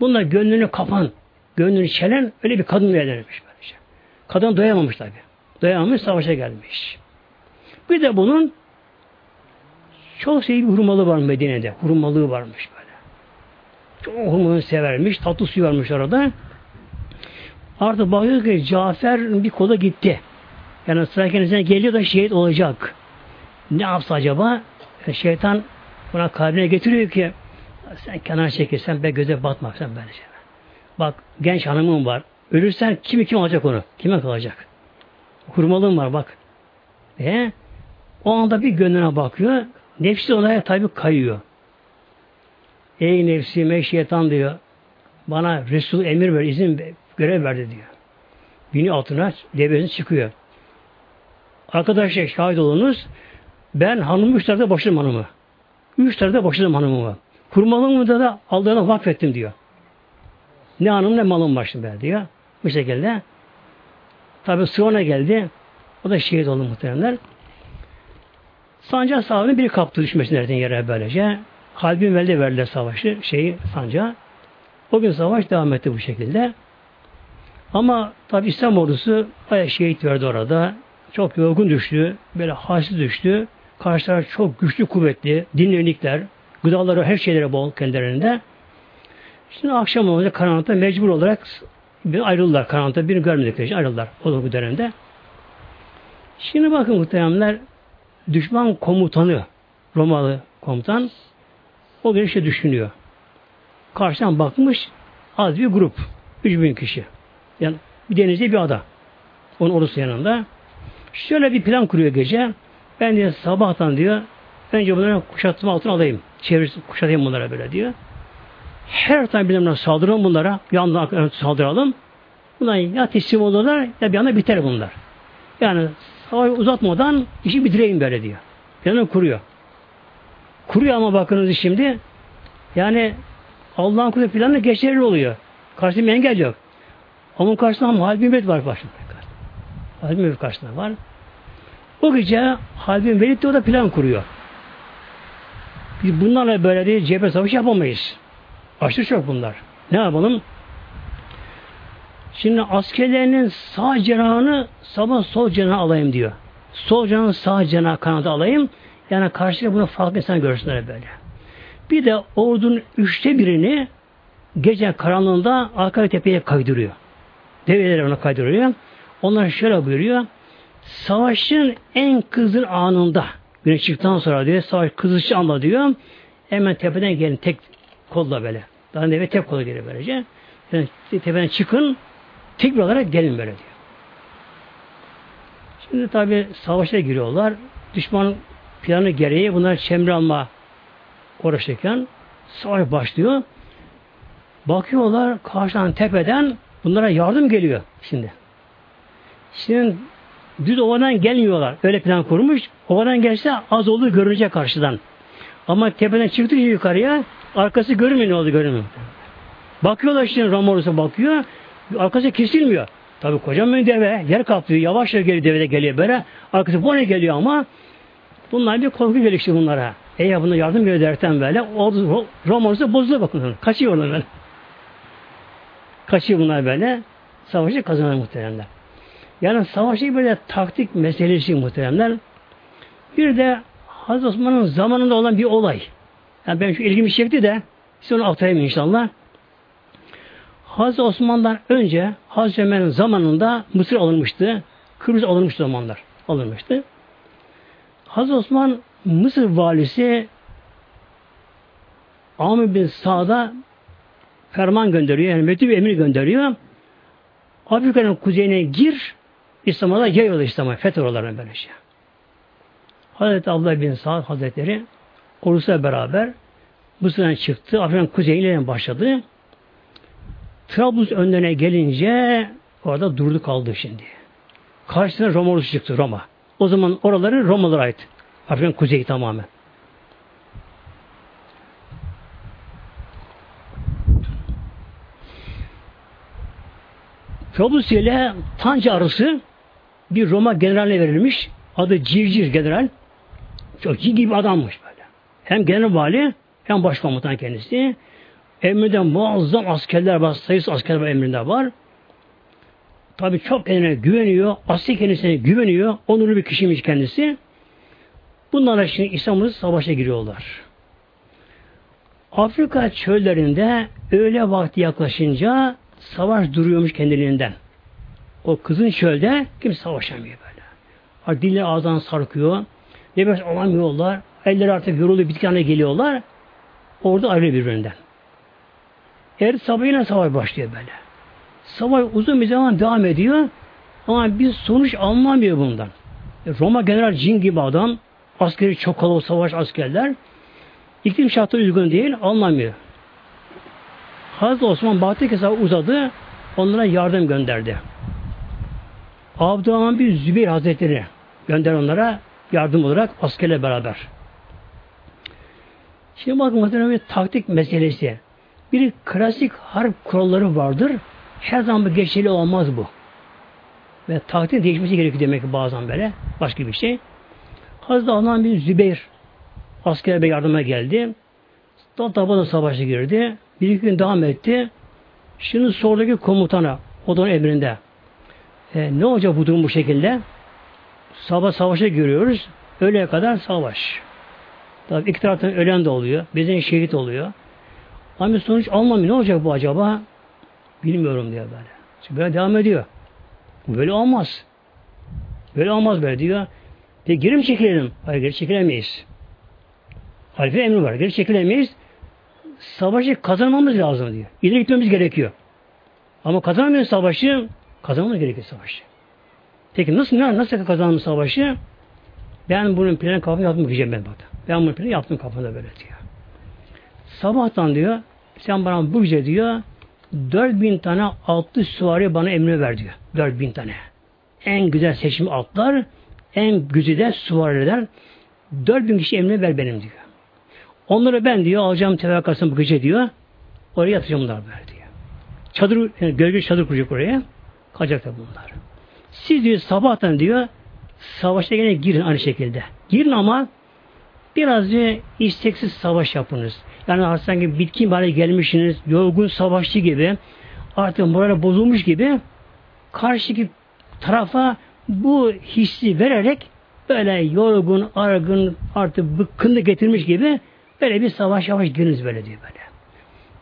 [SPEAKER 1] Bunlar gönlünü kapan, gönlünü çelen öyle bir kadınla evlenmiş. Böylece. Kadın doyamamış tabi. Doyamamış, savaşa gelmiş. Bir de bunun çok şey bir hurmalı var Medine'de. Hurmalığı varmış böyle. Çok hurmalı severmiş. Tatlı suyu varmış orada. Artık bakıyor ki Cafer bir kola gitti. Yani sıra kendisine geliyor da şehit olacak. Ne yapsa acaba? Yani şeytan buna kalbine getiriyor ki sen kenar çekilsen be göze batmak sen böyle şey. Bak genç hanımın var. Ölürsen kimi kim alacak onu? Kime kalacak? Hurmalığım var bak. E, o anda bir gönlüne bakıyor. Nefsi ona tabi kayıyor. Ey nefsim ey şeytan diyor. Bana Resul emir ver, izin görev verdi diyor. Bini altına devresine çıkıyor. Arkadaşlar şahit olunuz. Ben hanımı üç tarafta boşadım hanımı. Üç tarafta boşadım hanımımı. Kurmalımı da, da aldığına vakfettim diyor. Ne hanım ne malım var şimdi diyor. Bu şekilde. Tabi sıra geldi. O da şehit oldu muhteremler. Sancak sağlığını bir kaptı düşmesi nereden yere böylece. Halbin velde verdiler savaşı, şeyi sancağı. O gün savaş devam etti bu şekilde. Ama tabi İslam ordusu bayağı şehit verdi orada. Çok yorgun düştü. Böyle halsiz düştü. Karşılar çok güçlü, kuvvetli. Dinlenikler. Gıdaları, her şeyleri bol kendilerinde. Şimdi akşam olunca karanlıkta mecbur olarak bir ayrıldılar karanlıkta. Birini görmedikleri için ayrıldılar o bu dönemde. Şimdi bakın muhteremler düşman komutanı Romalı komutan o bir şey düşünüyor. Karşıdan bakmış az bir grup. 3000 kişi. Yani bir denizde bir ada. Onun ordusu yanında. Şöyle bir plan kuruyor gece. Ben diyor sabahtan diyor önce bunları kuşatma altına alayım. Çevresi kuşatayım bunlara böyle diyor. Her tane bilimden saldıralım bunlara. Yandan saldıralım. Bunlar ya teslim olurlar ya bir anda biter bunlar. Yani savaşı uzatmadan işi bitireyim böyle diyor. Planı kuruyor. Kuruyor ama bakınız şimdi yani Allah'ın kurduğu planı geçerli oluyor. Karşısında bir engel yok. Onun karşısında Halid bin var başında. Halid bin Velid karşısında var. O gece Halid bin Velid de o da plan kuruyor. Biz bunlarla böyle değil cephe savaşı yapamayız. Aşırı çok bunlar. Ne yapalım? Şimdi askerlerinin sağ cenahını sabah sol cenahı alayım diyor. Sol cenahın sağ cenahı kanadı alayım. Yani karşıya bunu farklı insan görsünler böyle. Bir de ordunun üçte birini gece karanlığında arka tepeye kaydırıyor. Develeri ona kaydırıyor. Onlar şöyle buyuruyor. Savaşın en kızıl anında güneş çıktıktan sonra diyor savaş kızışçı anda diyor hemen tepeden gelin tek kolla böyle. Daha deve tek kolla geliyor böylece. Yani tepeden çıkın tek bir olarak gelin böyle diyor. Şimdi tabi savaşa giriyorlar. Düşman planı gereği bunlar çember alma uğraşırken savaş başlıyor. Bakıyorlar karşıdan tepeden bunlara yardım geliyor şimdi. Şimdi düz ovadan gelmiyorlar. Öyle plan kurmuş. Ovadan gelse az olduğu görünecek karşıdan. Ama tepeden çıktı yukarıya arkası görünmüyor ne oldu görünmüyor. Bakıyorlar şimdi Romorus'a bakıyor. Arkası kesilmiyor. Tabi kocaman deve yer kaplıyor. Yavaş yavaş geliyor devede geliyor böyle. Arkası bu ne geliyor ama bunlar bir korku gelişti bunlara. Eğer buna yardım geliyor derken böyle Romorus'a bozuluyor bakın. Kaçıyor onlar böyle. Kaçıyor bunlar böyle. Savaşı kazanır muhteremler. Yani savaşı böyle taktik meselesi muhteremler. Bir de Hazreti Osman'ın zamanında olan bir olay. Yani ben şu ilgimi çekti de size onu aktarayım inşallah. Hazreti Osman'dan önce Hazreti Ömer'in zamanında Mısır alınmıştı. Kıbrıs alınmış zamanlar alınmıştı. Hazreti Osman Mısır valisi Amir bin Sa'da ferman gönderiyor. Yani mektup emir gönderiyor. Afrika'nın kuzeyine gir İslam'a da yayıyorlar İslam'a. Fetholalarına böyle şey. Hazreti Abdullah bin Sa'd Hazretleri ordusuyla beraber Mısır'dan çıktı. Afrika'nın kuzeyine başladı. Trablus önlerine gelince orada durdu kaldı şimdi. Karşısına Roma ordusu çıktı Roma. O zaman oraları Romalılara ait. Afrika'nın kuzeyi tamamen. Trablus ile Tanca arası bir Roma generaline verilmiş. Adı Civciv general. Çok iyi gibi adammış böyle. Hem general vali hem başkomutan kendisi. Emrinde muazzam askerler var. Sayısı askerler emrinde var. Tabi çok kendine güveniyor. Asli kendisine güveniyor. Onurlu bir kişiymiş kendisi. Bunlarla şimdi İslam'ın savaşa giriyorlar. Afrika çöllerinde öğle vakti yaklaşınca savaş duruyormuş kendiliğinden. O kızın çölde kimse savaşamıyor böyle. Diller ağzından sarkıyor. Nefes alamıyorlar. Eller artık yoruluyor, bitki geliyorlar. Orada ayrı birbirinden. Er sabah yine savaş başlıyor böyle. Savaş uzun bir zaman devam ediyor. Ama bir sonuç alınamıyor bundan. E, Roma General Cin gibi adam, askeri çok kalabalık savaş askerler, iklim şartları uygun değil, anlamıyor. Hazreti Osman baktı ki uzadı, onlara yardım gönderdi. Abdurrahman bir Zübeyir Hazretleri gönder onlara yardım olarak askerle beraber. Şimdi bakın muhtemelen bir taktik meselesi. Bir klasik harp kuralları vardır. Her zaman bir geçerli olmaz bu. Ve taktik değişmesi gerekiyor demek ki bazen böyle. Başka bir şey. Hazreti Allah'ın bir Zübeyir askere yardıma geldi. Tabanı savaşa girdi. Bir iki gün devam etti. Şimdi sordaki komutana, o da emrinde. E, ne olacak bu durum bu şekilde? Sabah savaşa giriyoruz. Öğleye kadar savaş. Tabi iki taraftan ölen de oluyor. Bizden şehit oluyor. Ama sonuç almamıyor. Ne olacak bu acaba? Bilmiyorum diyor böyle. Şimdi böyle devam ediyor. Böyle olmaz. Böyle olmaz böyle diyor. Peki geri mi çekilelim? Hayır geri çekilemeyiz. Halife emri var. Geri çekilemeyiz. Savaşı kazanmamız lazım diyor. İleri gitmemiz gerekiyor. Ama kazanamıyoruz savaşı. Kazanmamız gerekiyor savaşı. Peki nasıl nasıl kazanmamız savaşı? Ben bunun planı kafamda yaptım diyeceğim ben bak. Ben bunun planı yaptım kafamda böyle diyor. Sabahtan diyor sen bana bu gece diyor 4000 tane altlı süvari bana emri ver diyor. 4000 tane. En güzel seçim atlar, en güzide süvariler. 4000 kişi emri ver benim diyor. Onları ben diyor alacağım tevakasını bu gece diyor. Oraya yatacağım bunlar böyle diyor. Çadır, yani gölge çadır kuracak oraya. Kalacak bunlar. Siz diyor sabahtan diyor savaşta yine girin aynı şekilde. Girin ama biraz diyor isteksiz savaş yapınız. Yani sanki bitkin hale gelmişsiniz, yorgun savaşçı gibi, artık moral bozulmuş gibi karşıki tarafa bu hissi vererek böyle yorgun, argın, artık bıkkınlık getirmiş gibi böyle bir savaş yavaş giriniz böyle diyor böyle.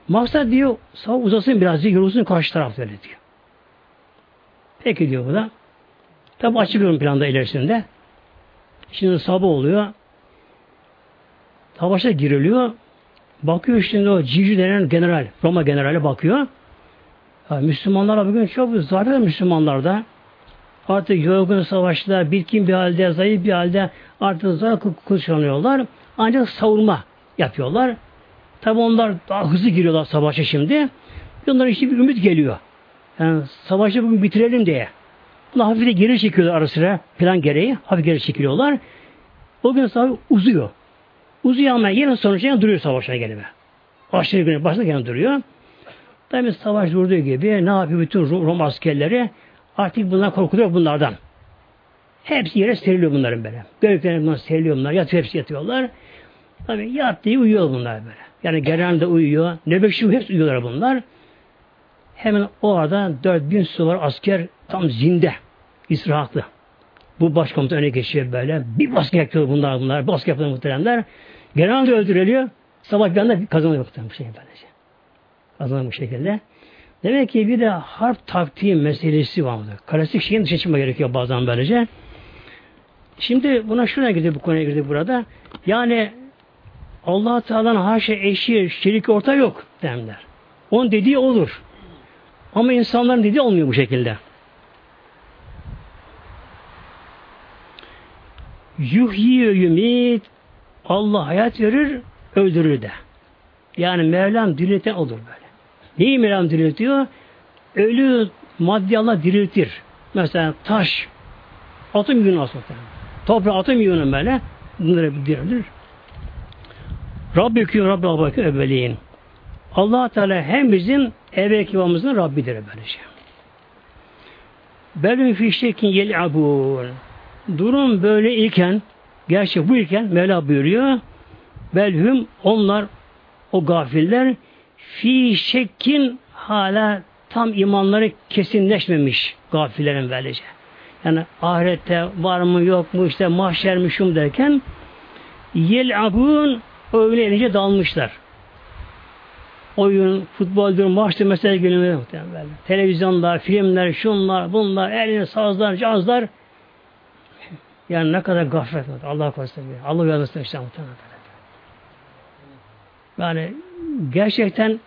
[SPEAKER 1] Maksat diyor savaş uzasın biraz diyor yorulsun karşı taraf öyle diyor. Peki diyor bu da. Tabi açıklıyorum planda ilerisinde. Şimdi sabah oluyor. Savaşa giriliyor. Bakıyor şimdi o Cici denen general, Roma generali bakıyor. Ya Müslümanlar bugün çok zaten Müslümanlarda artık yorgun savaşta, bitkin bir halde, zayıf bir halde artık zor kuşanıyorlar. Ancak savunma yapıyorlar. Tabi onlar daha hızlı giriyorlar savaşa şimdi. Onlara işte bir ümit geliyor. Yani savaşı bugün bitirelim diye. Bunu hafif de geri çekiyorlar ara sıra. Plan gereği hafif geri çekiliyorlar. O gün savaş uzuyor. Uzuyor ama yine sonuçta duruyor savaşa gelime. Aşırı günü başında gene duruyor. Tabi savaş durduğu gibi ne yapıyor bütün Rom askerleri? Artık bunlar korkuluyor bunlardan. Hepsi yere seriliyor bunların böyle. Göklerine bunlar seriliyor bunlar. Yatıyor hepsi yatıyorlar. Tabi yattığı uyuyor bunlar böyle. Yani gelen de uyuyor. Nöbetçi hepsi uyuyorlar bunlar. Hemen o arada 4000 sular asker tam zinde. İstirahatlı. Bu başkomutan öne geçiyor böyle. Bir baskı yapıyor bunlar bunlar. Baskı yapıyor muhteremler. Genel de öldürülüyor. Sabah bir anda kazanıyor muhterem bu böylece. Kazanıyor bu şekilde. Demek ki bir de harp taktiği meselesi var. Klasik şeyin dışına çıkma gerekiyor bazen böylece. Şimdi buna şuraya girdi bu konuya girdi burada. Yani Allah Teala'nın haşa eşi, şerik orta yok demler. Onun dediği olur. Ama insanların dediği olmuyor bu şekilde. Yuhyi yumit Allah hayat verir, öldürür de. Yani Mevlam dirilten olur böyle. Neyi Mevlam diriltiyor? Ölü maddi Allah diriltir. Mesela taş, atom yığını aslında. Toprağı atom yığını böyle bunları diriltir. Rabbüküm Rabbi Abakü evveliyin. allah Teala hem bizim evvelki babamızın Rabbidir böylece. Belüm fiştekin yel'abun. Durum böyle iken, gerçek bu iken Mevla buyuruyor. Belhüm onlar o gafiller fi şekkin hala tam imanları kesinleşmemiş gafillerin böylece. Yani ahirette var mı yok mu işte mahşer mi şum derken yel'abun öyle elince dalmışlar. Oyun, futboldur, maçtır mesela günümüzde muhtemelen. Televizyonlar, filmler, şunlar, bunlar, eline sazlar, cazlar. Yani ne kadar gaflet var. Allah korusun. Allah uyanırsın işte muhtemelen. Yani gerçekten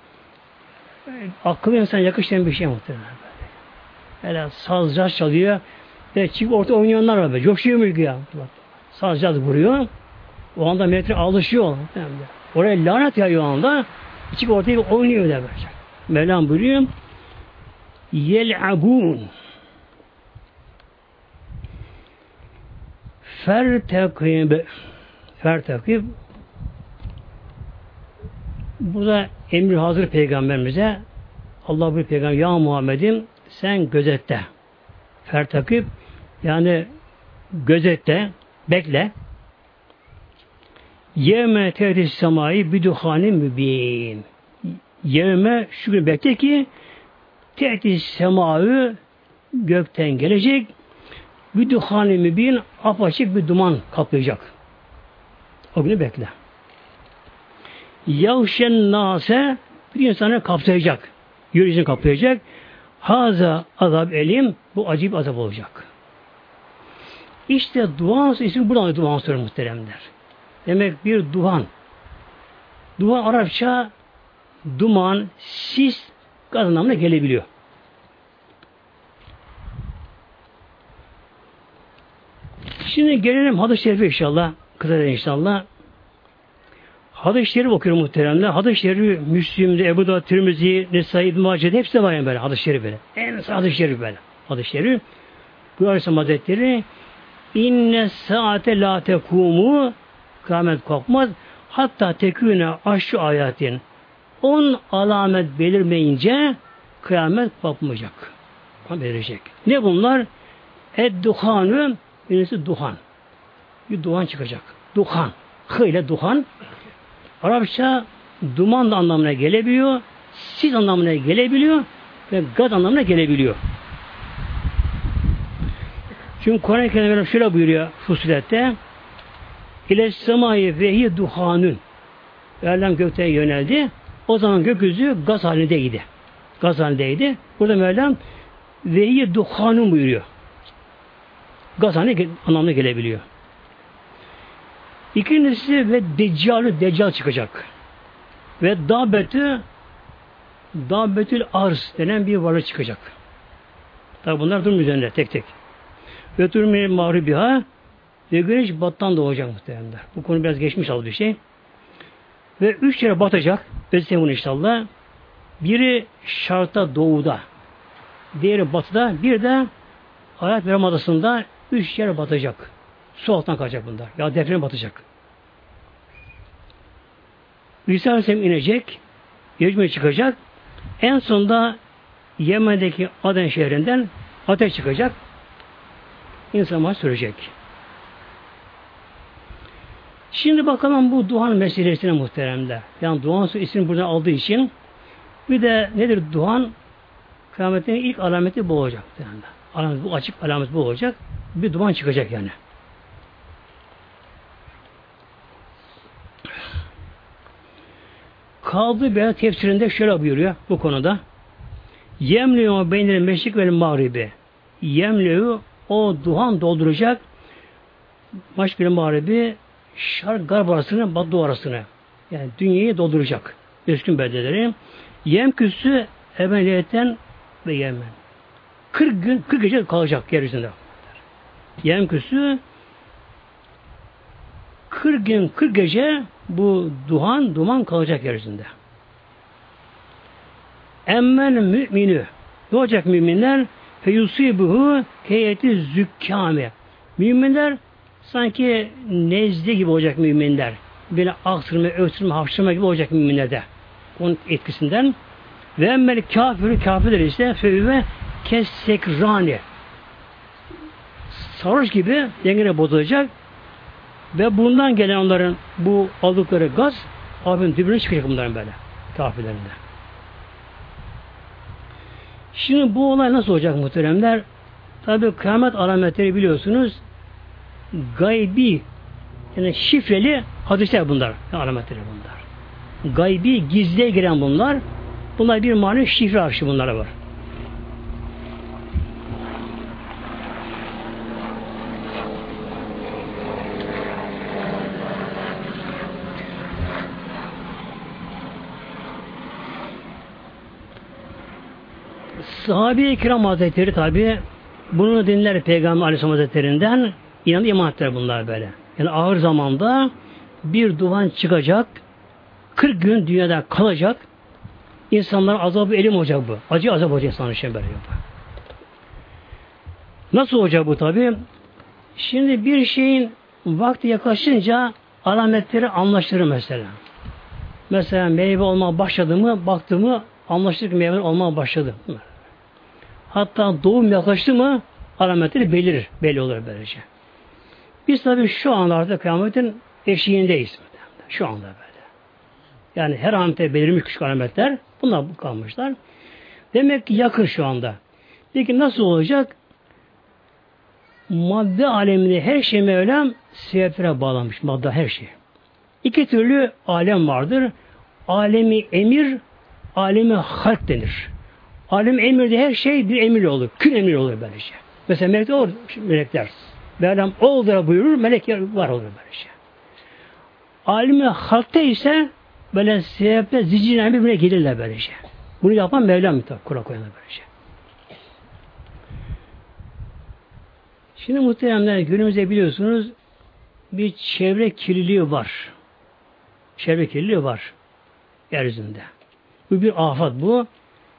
[SPEAKER 1] akıl insan yakışan bir şey muhtemelen. Böyle saz, caz çalıyor. Ve çıkıp orta oynayanlar var böyle. Coşuyor mu ya? Saz, caz vuruyor. O anda metre alışıyor. Oraya lanet yayıyor o anda. Çıkıp ortaya oynuyor da böyle. Mevlam buyuruyor. Yel'abun. Fertekib. Fertekib. Bu da emri hazır peygamberimize Allah bu peygamber ya Muhammed'im sen gözette. Fertakip yani gözette bekle. Yevme tehdis semayı biduhani mübin. Yevme şu gün bekle ki tehdis semayı gökten gelecek biduhani mübin apaçık bir duman kaplayacak. O günü bekle. Yavşen nase bir insanı kapsayacak. Yüzünü kaplayacak. Haza azap elim bu acip azap olacak. İşte duan ismi buradan duan soruyor. Demek bir duhan. Duhan Arapça duman, sis, gaz anlamına gelebiliyor. Şimdi gelelim hadis-i şerife inşallah. Kısaca inşallah. Hadis-i şerif okuyorum muhteremler. Hadis-i şerif Müslim'de, Ebu da, Tirmizi, Nesai, İbn Mace'de hepsi var yani böyle hadis-i şerif böyle. En hadis-i şerif böyle. Hadis-i şerif. Bu Aleyhisselam Hazretleri inne saate la tekumu kıyamet kopmaz hatta teküne aşşu ayetin on alamet belirmeyince kıyamet kopmayacak. Verecek. Ne bunlar? Ed duhanı birisi duhan. Bir duhan çıkacak. Duhan. Hı duhan. Arapça duman da anlamına gelebiliyor. Sis anlamına gelebiliyor. Ve gaz anlamına gelebiliyor. Çünkü Kur'an-ı Kerim şöyle buyuruyor Fusilet'te ile semayı vehi duhanün Yerden gökten yöneldi. O zaman gökyüzü gaz halindeydi. Gaz halindeydi. Burada Mevlam veyi duhanun buyuruyor. Gaz haline anlamına gelebiliyor. İkincisi ve deccalü deccal çıkacak. Ve dabetü dabetül arz denen bir varlık çıkacak. Tabi bunlar durum üzerinde tek tek. Ve durmi mağribiha ve güneş battan doğacak muhtemelenler. Bu konu biraz geçmiş az bir şey. Ve üç yere batacak. Özlemun inşallah. Biri şartta doğuda. Diğeri batıda. Bir de Hayat Verem Adası'nda üç yere batacak. Su altından kalacak bunlar. Ya deprem batacak. İsa Aleyhisselam inecek. Yecme çıkacak. En sonunda Yemen'deki Aden şehrinden ateş çıkacak. İnsan sürecek. Şimdi bakalım bu duhan meselesine muhteremde. Yani duhan su ismini buradan aldığı için bir de nedir duhan? Kıyametin ilk alameti bu olacak. Yani. Alamet, bu açık alamet bu olacak. Bir duman çıkacak yani. Kaldı bir tefsirinde şöyle buyuruyor bu konuda. Yemliyor beynir meşrik ve mağribi. Yemliyor o duhan dolduracak maşrik ve mağribi şark garb arasını, batı arasını. Yani dünyayı dolduracak. Üskün beldeleri. Yem küsü ebediyetten ve yemen. 40 gün, 40 gece kalacak yeryüzünde. Yem küsü 40 gün, 40 gece bu duhan, duman kalacak yeryüzünde. Emmel müminü ne olacak müminler? Feyusibuhu heyeti zükkâme. Müminler sanki nezle gibi olacak müminler. Böyle aksırma, öksürme, hapşırma gibi olacak müminlerde. Onun etkisinden. Ve emmel kafiri kafirler ise feyve kessekrani. Sarhoş gibi dengene bozulacak ve bundan gelen onların bu aldıkları gaz abinin dibine çıkacak bunların böyle kafirlerinde. Şimdi bu olay nasıl olacak muhteremler? Tabi kıyamet alametleri biliyorsunuz gaybi yani şifreli hadisler bunlar. Alametleri bunlar. Gaybi gizliye giren bunlar. Bunlar bir mani şifre harfi bunlara var. Sahabe-i kiram hazretleri tabi bunu dinler Peygamber Aleyhisselam Hazretlerinden inanı iman ettiler bunlar böyle. Yani ağır zamanda bir duvan çıkacak 40 gün dünyada kalacak insanlar azabı elim olacak bu. Acı azap olacak insanlar için böyle bu. Nasıl olacak bu tabi? Şimdi bir şeyin vakti yaklaşınca alametleri anlaşılır mesela. Mesela meyve olmaya başladı mı, baktı mı anlaştık meyve olmaya başladı. Hatta doğum yaklaştı mı alametleri belir, belli olur böylece. Biz tabi şu anlarda kıyametin eşiğindeyiz. Şu anda böyle. Yani her alamette belirmiş küçük alametler. Bunlar kalmışlar. Demek ki yakın şu anda. Peki nasıl olacak? Madde aleminde her şey Mevlam sebeplere bağlanmış. Madde her şey. İki türlü alem vardır. Alemi emir, alemi halk denir. Alem emirde her şey bir emir olur. Kün emir olur böylece. Mesela melekler olur, melekler. Mevlam ol da buyurur, melekler var olur böylece. Alemi halkta ise böyle sebeple zincirle birbirine gelirler böylece. Bunu yapan Mevlam Kur'an koyanlar böylece. Şimdi muhteremler günümüzde biliyorsunuz bir çevre kirliliği var. Çevre kirliliği var yeryüzünde. Bu bir afet bu.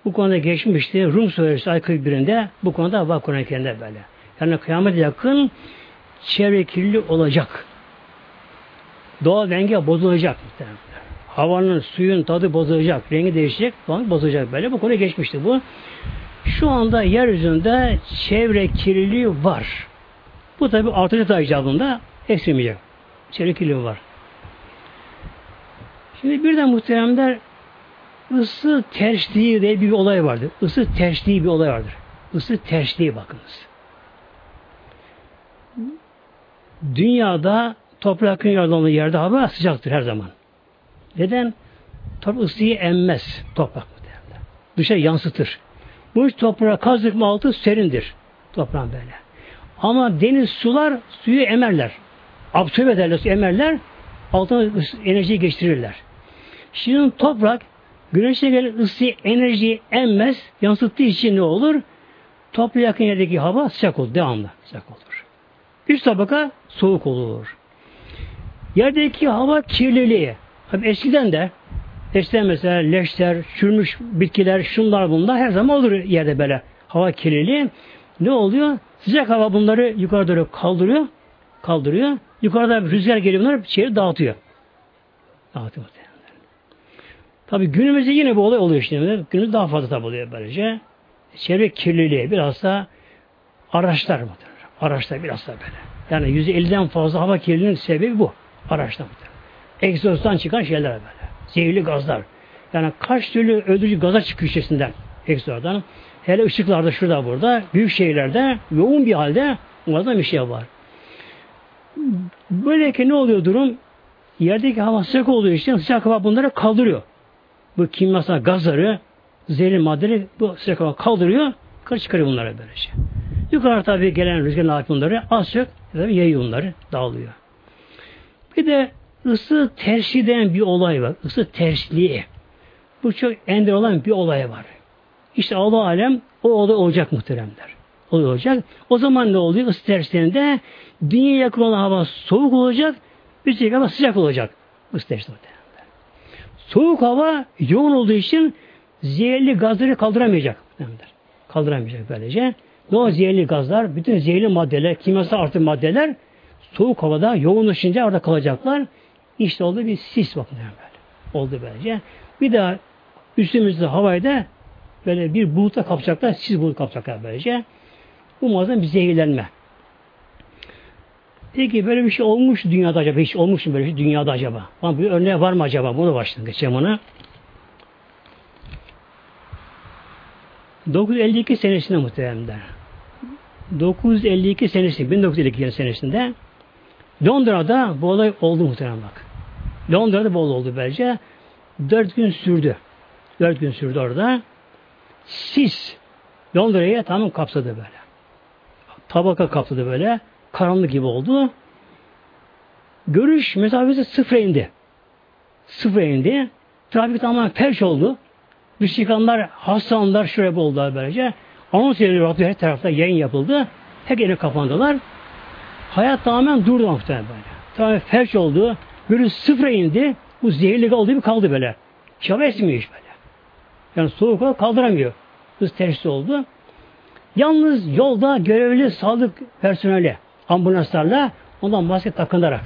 [SPEAKER 1] Bu konuda geçmişti. Rum suresi ay 41'inde bu konuda var Kur'an-ı böyle. Yani kıyamet yakın çevre kirli olacak. Doğal denge bozulacak. Havanın, suyun tadı bozulacak. Rengi değişecek. Falan bozulacak böyle. Bu konu geçmişti bu. Şu anda yeryüzünde çevre kirliliği var. Bu tabi artıcı da icabında eksilmeyecek. Çevre kirliliği var. Şimdi birden muhteremler ısı tersliği diye bir olay vardır. Isı tersliği bir olay vardır. Isı tersliği bakınız. Dünyada toprakın yaralandığı yerde hava sıcaktır her zaman. Neden? toprak ısıyı emmez toprak. Dışarı yansıtır. Bu iş toprağa kazdık mı altı serindir. Toprağın böyle. Ama deniz sular suyu emerler. Absorbe ederler, emerler. Altına enerjiyi geçirirler. Şimdi toprak güneşe gelen ısı enerjiyi emmez, yansıttığı için ne olur? Toprağa yakın yerdeki hava sıcak olur, devamlı sıcak olur. Üst tabaka soğuk olur. Yerdeki hava kirliliği. Tabi eskiden de eskiden mesela leşler, çürümüş bitkiler, şunlar bunlar her zaman olur yerde böyle hava kirliliği. Ne oluyor? Sıcak hava bunları yukarı doğru kaldırıyor. Kaldırıyor. Yukarıda rüzgar geliyor bunlar şehri dağıtıyor. Dağıtıyor. Tabi günümüzde yine bu olay oluyor işte. Günümüzde daha fazla tabi oluyor böylece. Çevre kirliliği biraz da araçlar mı? Araçlar biraz da böyle. Yani yüzde 50'den fazla hava kirliliğinin sebebi bu. Araçlar mı? Egzozdan çıkan şeyler böyle. Zehirli gazlar. Yani kaç türlü öldürücü gaza çıkıyor içerisinden egzozdan. Hele ışıklarda şurada burada, büyük şehirlerde yoğun bir halde onlardan bir şey var. Böyleyken ne oluyor durum? Yerdeki hava sıcak olduğu için sıcak hava bunları kaldırıyor. Bu kimyasal gazları, zehirli maddeleri bu sıcak hava kaldırıyor, yukarı çıkarıyor bunları böylece. Yukarı tabi gelen rüzgar ne? Az çok tabi dağılıyor. Bir de ısı tersi denen bir olay var. Isı tersliği. Bu çok ender olan bir olay var. İşte Allah alem o olay olacak muhteremler. Olay olacak. O zaman ne oluyor? Isı tersliğinde dünya yakın olan hava soğuk olacak, üstelik hava sıcak olacak. Isı tersliğinde. Soğuk hava yoğun olduğu için zehirli gazları kaldıramayacak. Kaldıramayacak böylece. Ne zehirli gazlar, bütün zehirli maddeler, kimyasal artı maddeler soğuk havada yoğunlaşınca orada kalacaklar. İşte oldu bir sis bakın böyle. Oldu böylece. Bir daha üstümüzde havayda böyle bir buluta kapacaklar, sis bulut kapacaklar böylece. Bu muazzam bir zehirlenme. Peki böyle bir şey olmuş dünyada acaba? Hiç olmuş mu böyle bir şey dünyada acaba? Ama bir örneği var mı acaba? Bunu başlayalım. Geçelim ona. 952 senesinde muhteremler. 952 senesi, 1952 senesinde Londra'da bu olay oldu muhtemelen bak. Londra'da bu olay oldu bence. Dört gün sürdü. Dört gün sürdü orada. Sis Londra'yı tamam kapsadı böyle. Tabaka kapsadı böyle. Karanlık gibi oldu. Görüş mesafesi sıfıra indi. Sıfıra indi. Trafik tamamen felç oldu. Müslümanlar, hastaneler şuraya oldular böylece. Anons edildi her tarafta yayın yapıldı. Tek yere kapandılar. Hayat tamamen durdu muhtemelen böyle. Tamamen felç oldu. Görüş sıfıra indi. Bu zehirli olduğu gibi kaldı böyle. Çaba esmiyor hiç böyle. Yani soğuk kaldıramıyor. Hız tersi oldu. Yalnız yolda görevli sağlık personeli ambulanslarla ondan maske takınarak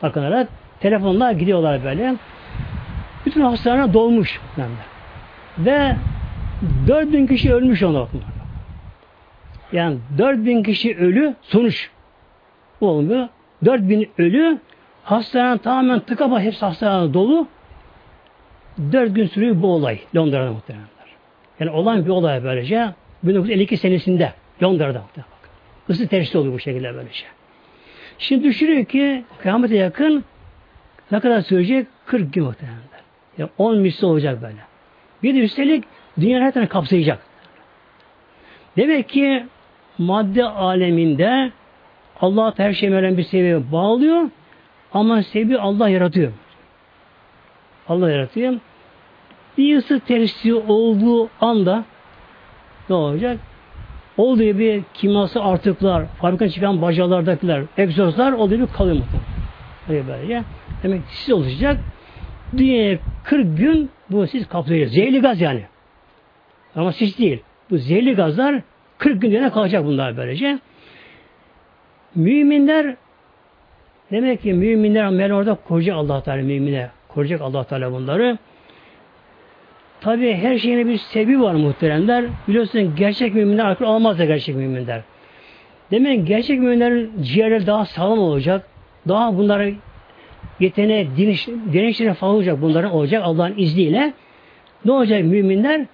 [SPEAKER 1] takınarak telefonla gidiyorlar böyle. Bütün hastane dolmuş. Ve 4000 kişi ölmüş ona. Yani 4000 kişi ölü sonuç olmuyor. 4000 ölü hastane tamamen tıka bak hepsi hastane dolu. 4 gün sürüyor bu olay Londra'da muhtemelen. Yani olan bir olay böylece 1952 senesinde Londra'da bak. Isı tersi oluyor bu şekilde böylece. Şimdi düşünüyor ki kıyamete yakın ne kadar sürecek? 40 gün muhtemelen. Yani 10 misli olacak böyle. Bir de üstelik dünyanın her tarafını kapsayacak. Demek ki madde aleminde Allah her şeyi veren bir seviyeye bağlıyor ama sebebi Allah yaratıyor. Allah yaratıyor. Bir ısı tersi olduğu anda ne olacak? Olduğu gibi kimyasal artıklar, fabrika çıkan bacalardakiler, egzozlar olduğu gibi kalıyor muhtemelen. Böylece. Demek sis olacak. Dünyaya 40 gün bu sis kaplayacak. Zehirli gaz yani. Ama sis değil. Bu zehirli gazlar 40 gün dünyada kalacak bunlar böylece. Müminler demek ki müminler Mevla orada koruyacak Allah Teala mümine. Koruyacak Allah Teala bunları. Tabi her şeyine bir sebebi var muhteremler. Biliyorsun gerçek müminler akıl almaz da gerçek müminler. Demek gerçek müminlerin ciğerleri daha sağlam olacak. Daha bunlara yeteneği, dirençleri falan olacak bunların olacak Allah'ın izniyle. Ne olacak müminler?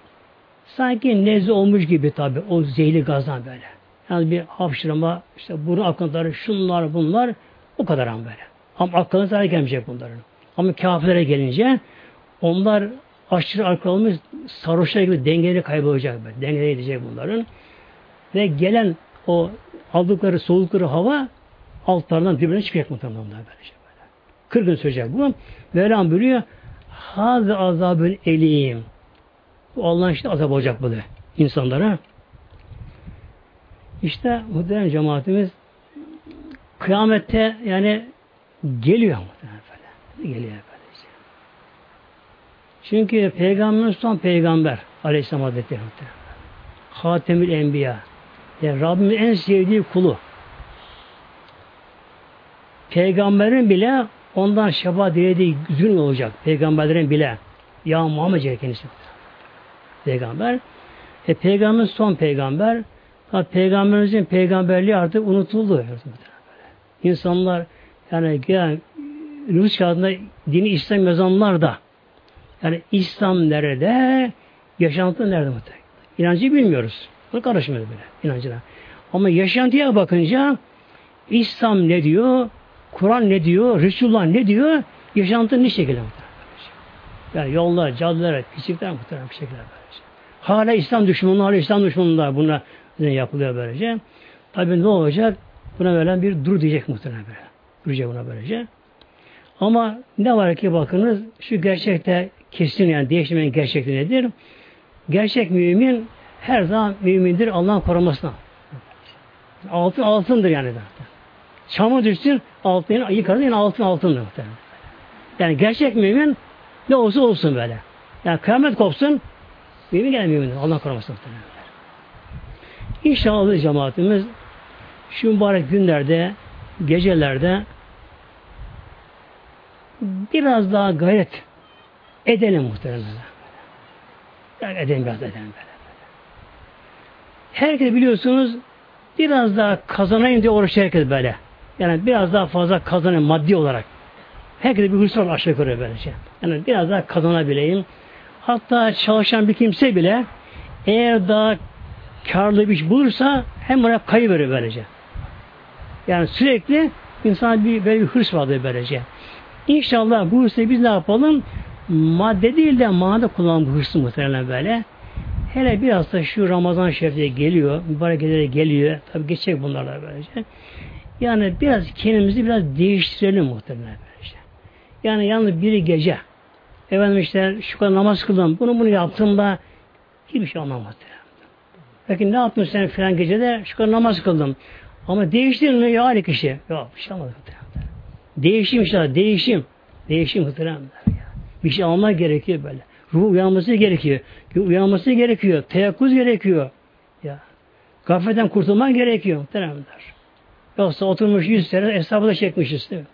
[SPEAKER 1] Sanki nezle olmuş gibi tabi o zehirli gazdan böyle. Yani bir hapşırma, işte burun akıntıları, şunlar bunlar o kadar ama böyle. Ama aklına zarar gelmeyecek bunların. Ama kafirlere gelince Onlar aşırı alkol almış sarhoşlar gibi dengeleri kaybolacak. Böyle. Dengeleri gidecek bunların. Ve gelen o aldıkları soğukları hava altlarından birbirine çıkacak muhtemelen onlar böylece böyle. 40 gün sürecek bu. Mevlam buyuruyor Hâzı azabın eliyim. Bu Allah'ın işte azap olacak da insanlara. İşte muhtemelen cemaatimiz kıyamette yani geliyor muhtemelen böyle. Geliyor böylece. Çünkü Peygamberimiz son peygamber Aleyhisselam Hazretleri muhtemelen. Hatemül Enbiya. Yani Rabbimin en sevdiği kulu. Peygamberin bile ondan şefaat dilediği gün olacak. Peygamberlerin bile. Ya Muhammed kendisi. Peygamber. E, peygamber son peygamber. Ha, peygamberimizin peygamberliği artık unutuldu. İnsanlar yani nüfus kağıdında dini İslam yazanlar da yani İslam nerede? Yaşantı nerede muhtemelen? İnancı bilmiyoruz. Bunu karışmıyor bile inancına. Ama yaşantıya bakınca İslam ne diyor? Kur'an ne diyor? Resulullah ne diyor? Yaşantı ne şekilde muhtemelen? Yani yollar, caddeler, pislikler muhtemelen bir şekilde. Hala İslam düşmanı, hala İslam düşmanlığı buna yapılıyor böylece. Tabi ne olacak? Buna böyle bir dur diyecek muhtemelen böyle. Duracak buna böylece. Ama ne var ki bakınız şu gerçekte kesin yani değişmeyen gerçekte nedir? Gerçek mümin her zaman mümindir Allah'ın korumasına. Altın altındır yani. Da. Çamur düşsün altın yıkardı yine altın altındır. Muhtemelen. Yani gerçek mümin ne olsa olsun böyle. Yani kıyamet kopsun mümin gene mümin. Allah korumasına muhtemelen. İnşallah cemaatimiz şu mübarek günlerde gecelerde biraz daha gayret edelim muhtemelen. Yani edelim biraz edelim böyle. Herkes biliyorsunuz biraz daha kazanayım diye uğraşıyor herkes böyle. Yani biraz daha fazla kazanayım maddi olarak. Herkes bir hırs var aşağı yukarı böylece. Yani biraz daha kazanabileyim. Hatta çalışan bir kimse bile eğer daha karlı bir iş bulursa hem oraya kayıverir böylece. Yani sürekli insan bir, böyle bir hırs vardır böylece. İnşallah bu hırsı biz ne yapalım? Madde değil de manada kullanalım bu hırsı muhtemelen böyle. Hele biraz da şu Ramazan şerifte geliyor, mübarek geliyor. Tabi geçecek bunlarla böylece. Yani biraz kendimizi biraz değiştirelim muhtemelen böylece. Yani yalnız bir gece efendim işte şu kadar namaz kıldım, bunu bunu yaptım da hiçbir şey anlamadı. Peki ne yaptın sen filan gecede? Şu kadar namaz kıldım. Ama değiştin mi ya aynı kişi? Yok bir şey anlamadım. Değişim işte, değişim. Değişim muhtemelen. Bir şey almak gerekiyor böyle. Ruh uyanması gerekiyor. Uyanması gerekiyor. Teyakkuz gerekiyor. Ya. Gafletten kurtulmak gerekiyor muhteremler. Yoksa oturmuş yüz kere hesabı da çekmişiz değil mi?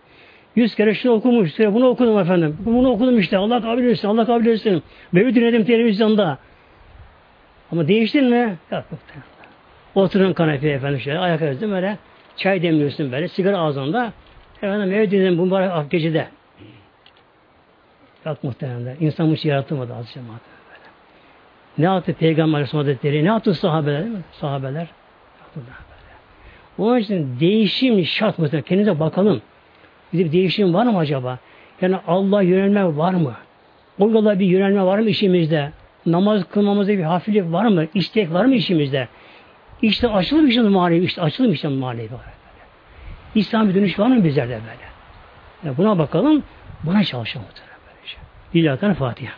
[SPEAKER 1] Yüz kere şunu okumuş, bunu okudum efendim. Bunu okudum işte. Allah kabul etsin, Allah kabul etsin. Mevlüt dinledim televizyonda. Ama değiştin mi? Yok muhtemelen. Oturun kanepeye efendim şöyle, ayak arasında böyle çay demliyorsun böyle, sigara ağzında. Efendim Mevlüt dinledim bu mübarek gecede. Yok muhtemelen. İnsan bu şey yaratılmadı az cemaat. Ne yaptı Peygamber Aleyhisselam Hazretleri? Ne yaptı sahabeler değil mi? Sahabeler. Böyle. Onun için değişim şart mı? Kendinize bakalım. Bir değişim var mı acaba? Yani Allah yönelme var mı? O yola bir yönelme var mı işimizde? Namaz kılmamızda bir hafiflik var mı? İstek var mı işimizde? İşte açılır mı işimiz manevi? İşte açılır mı işimiz manevi? İslam bir dönüş var mı bizlerde böyle? Yani buna bakalım, buna çalışalım. Lillahi Fatiha.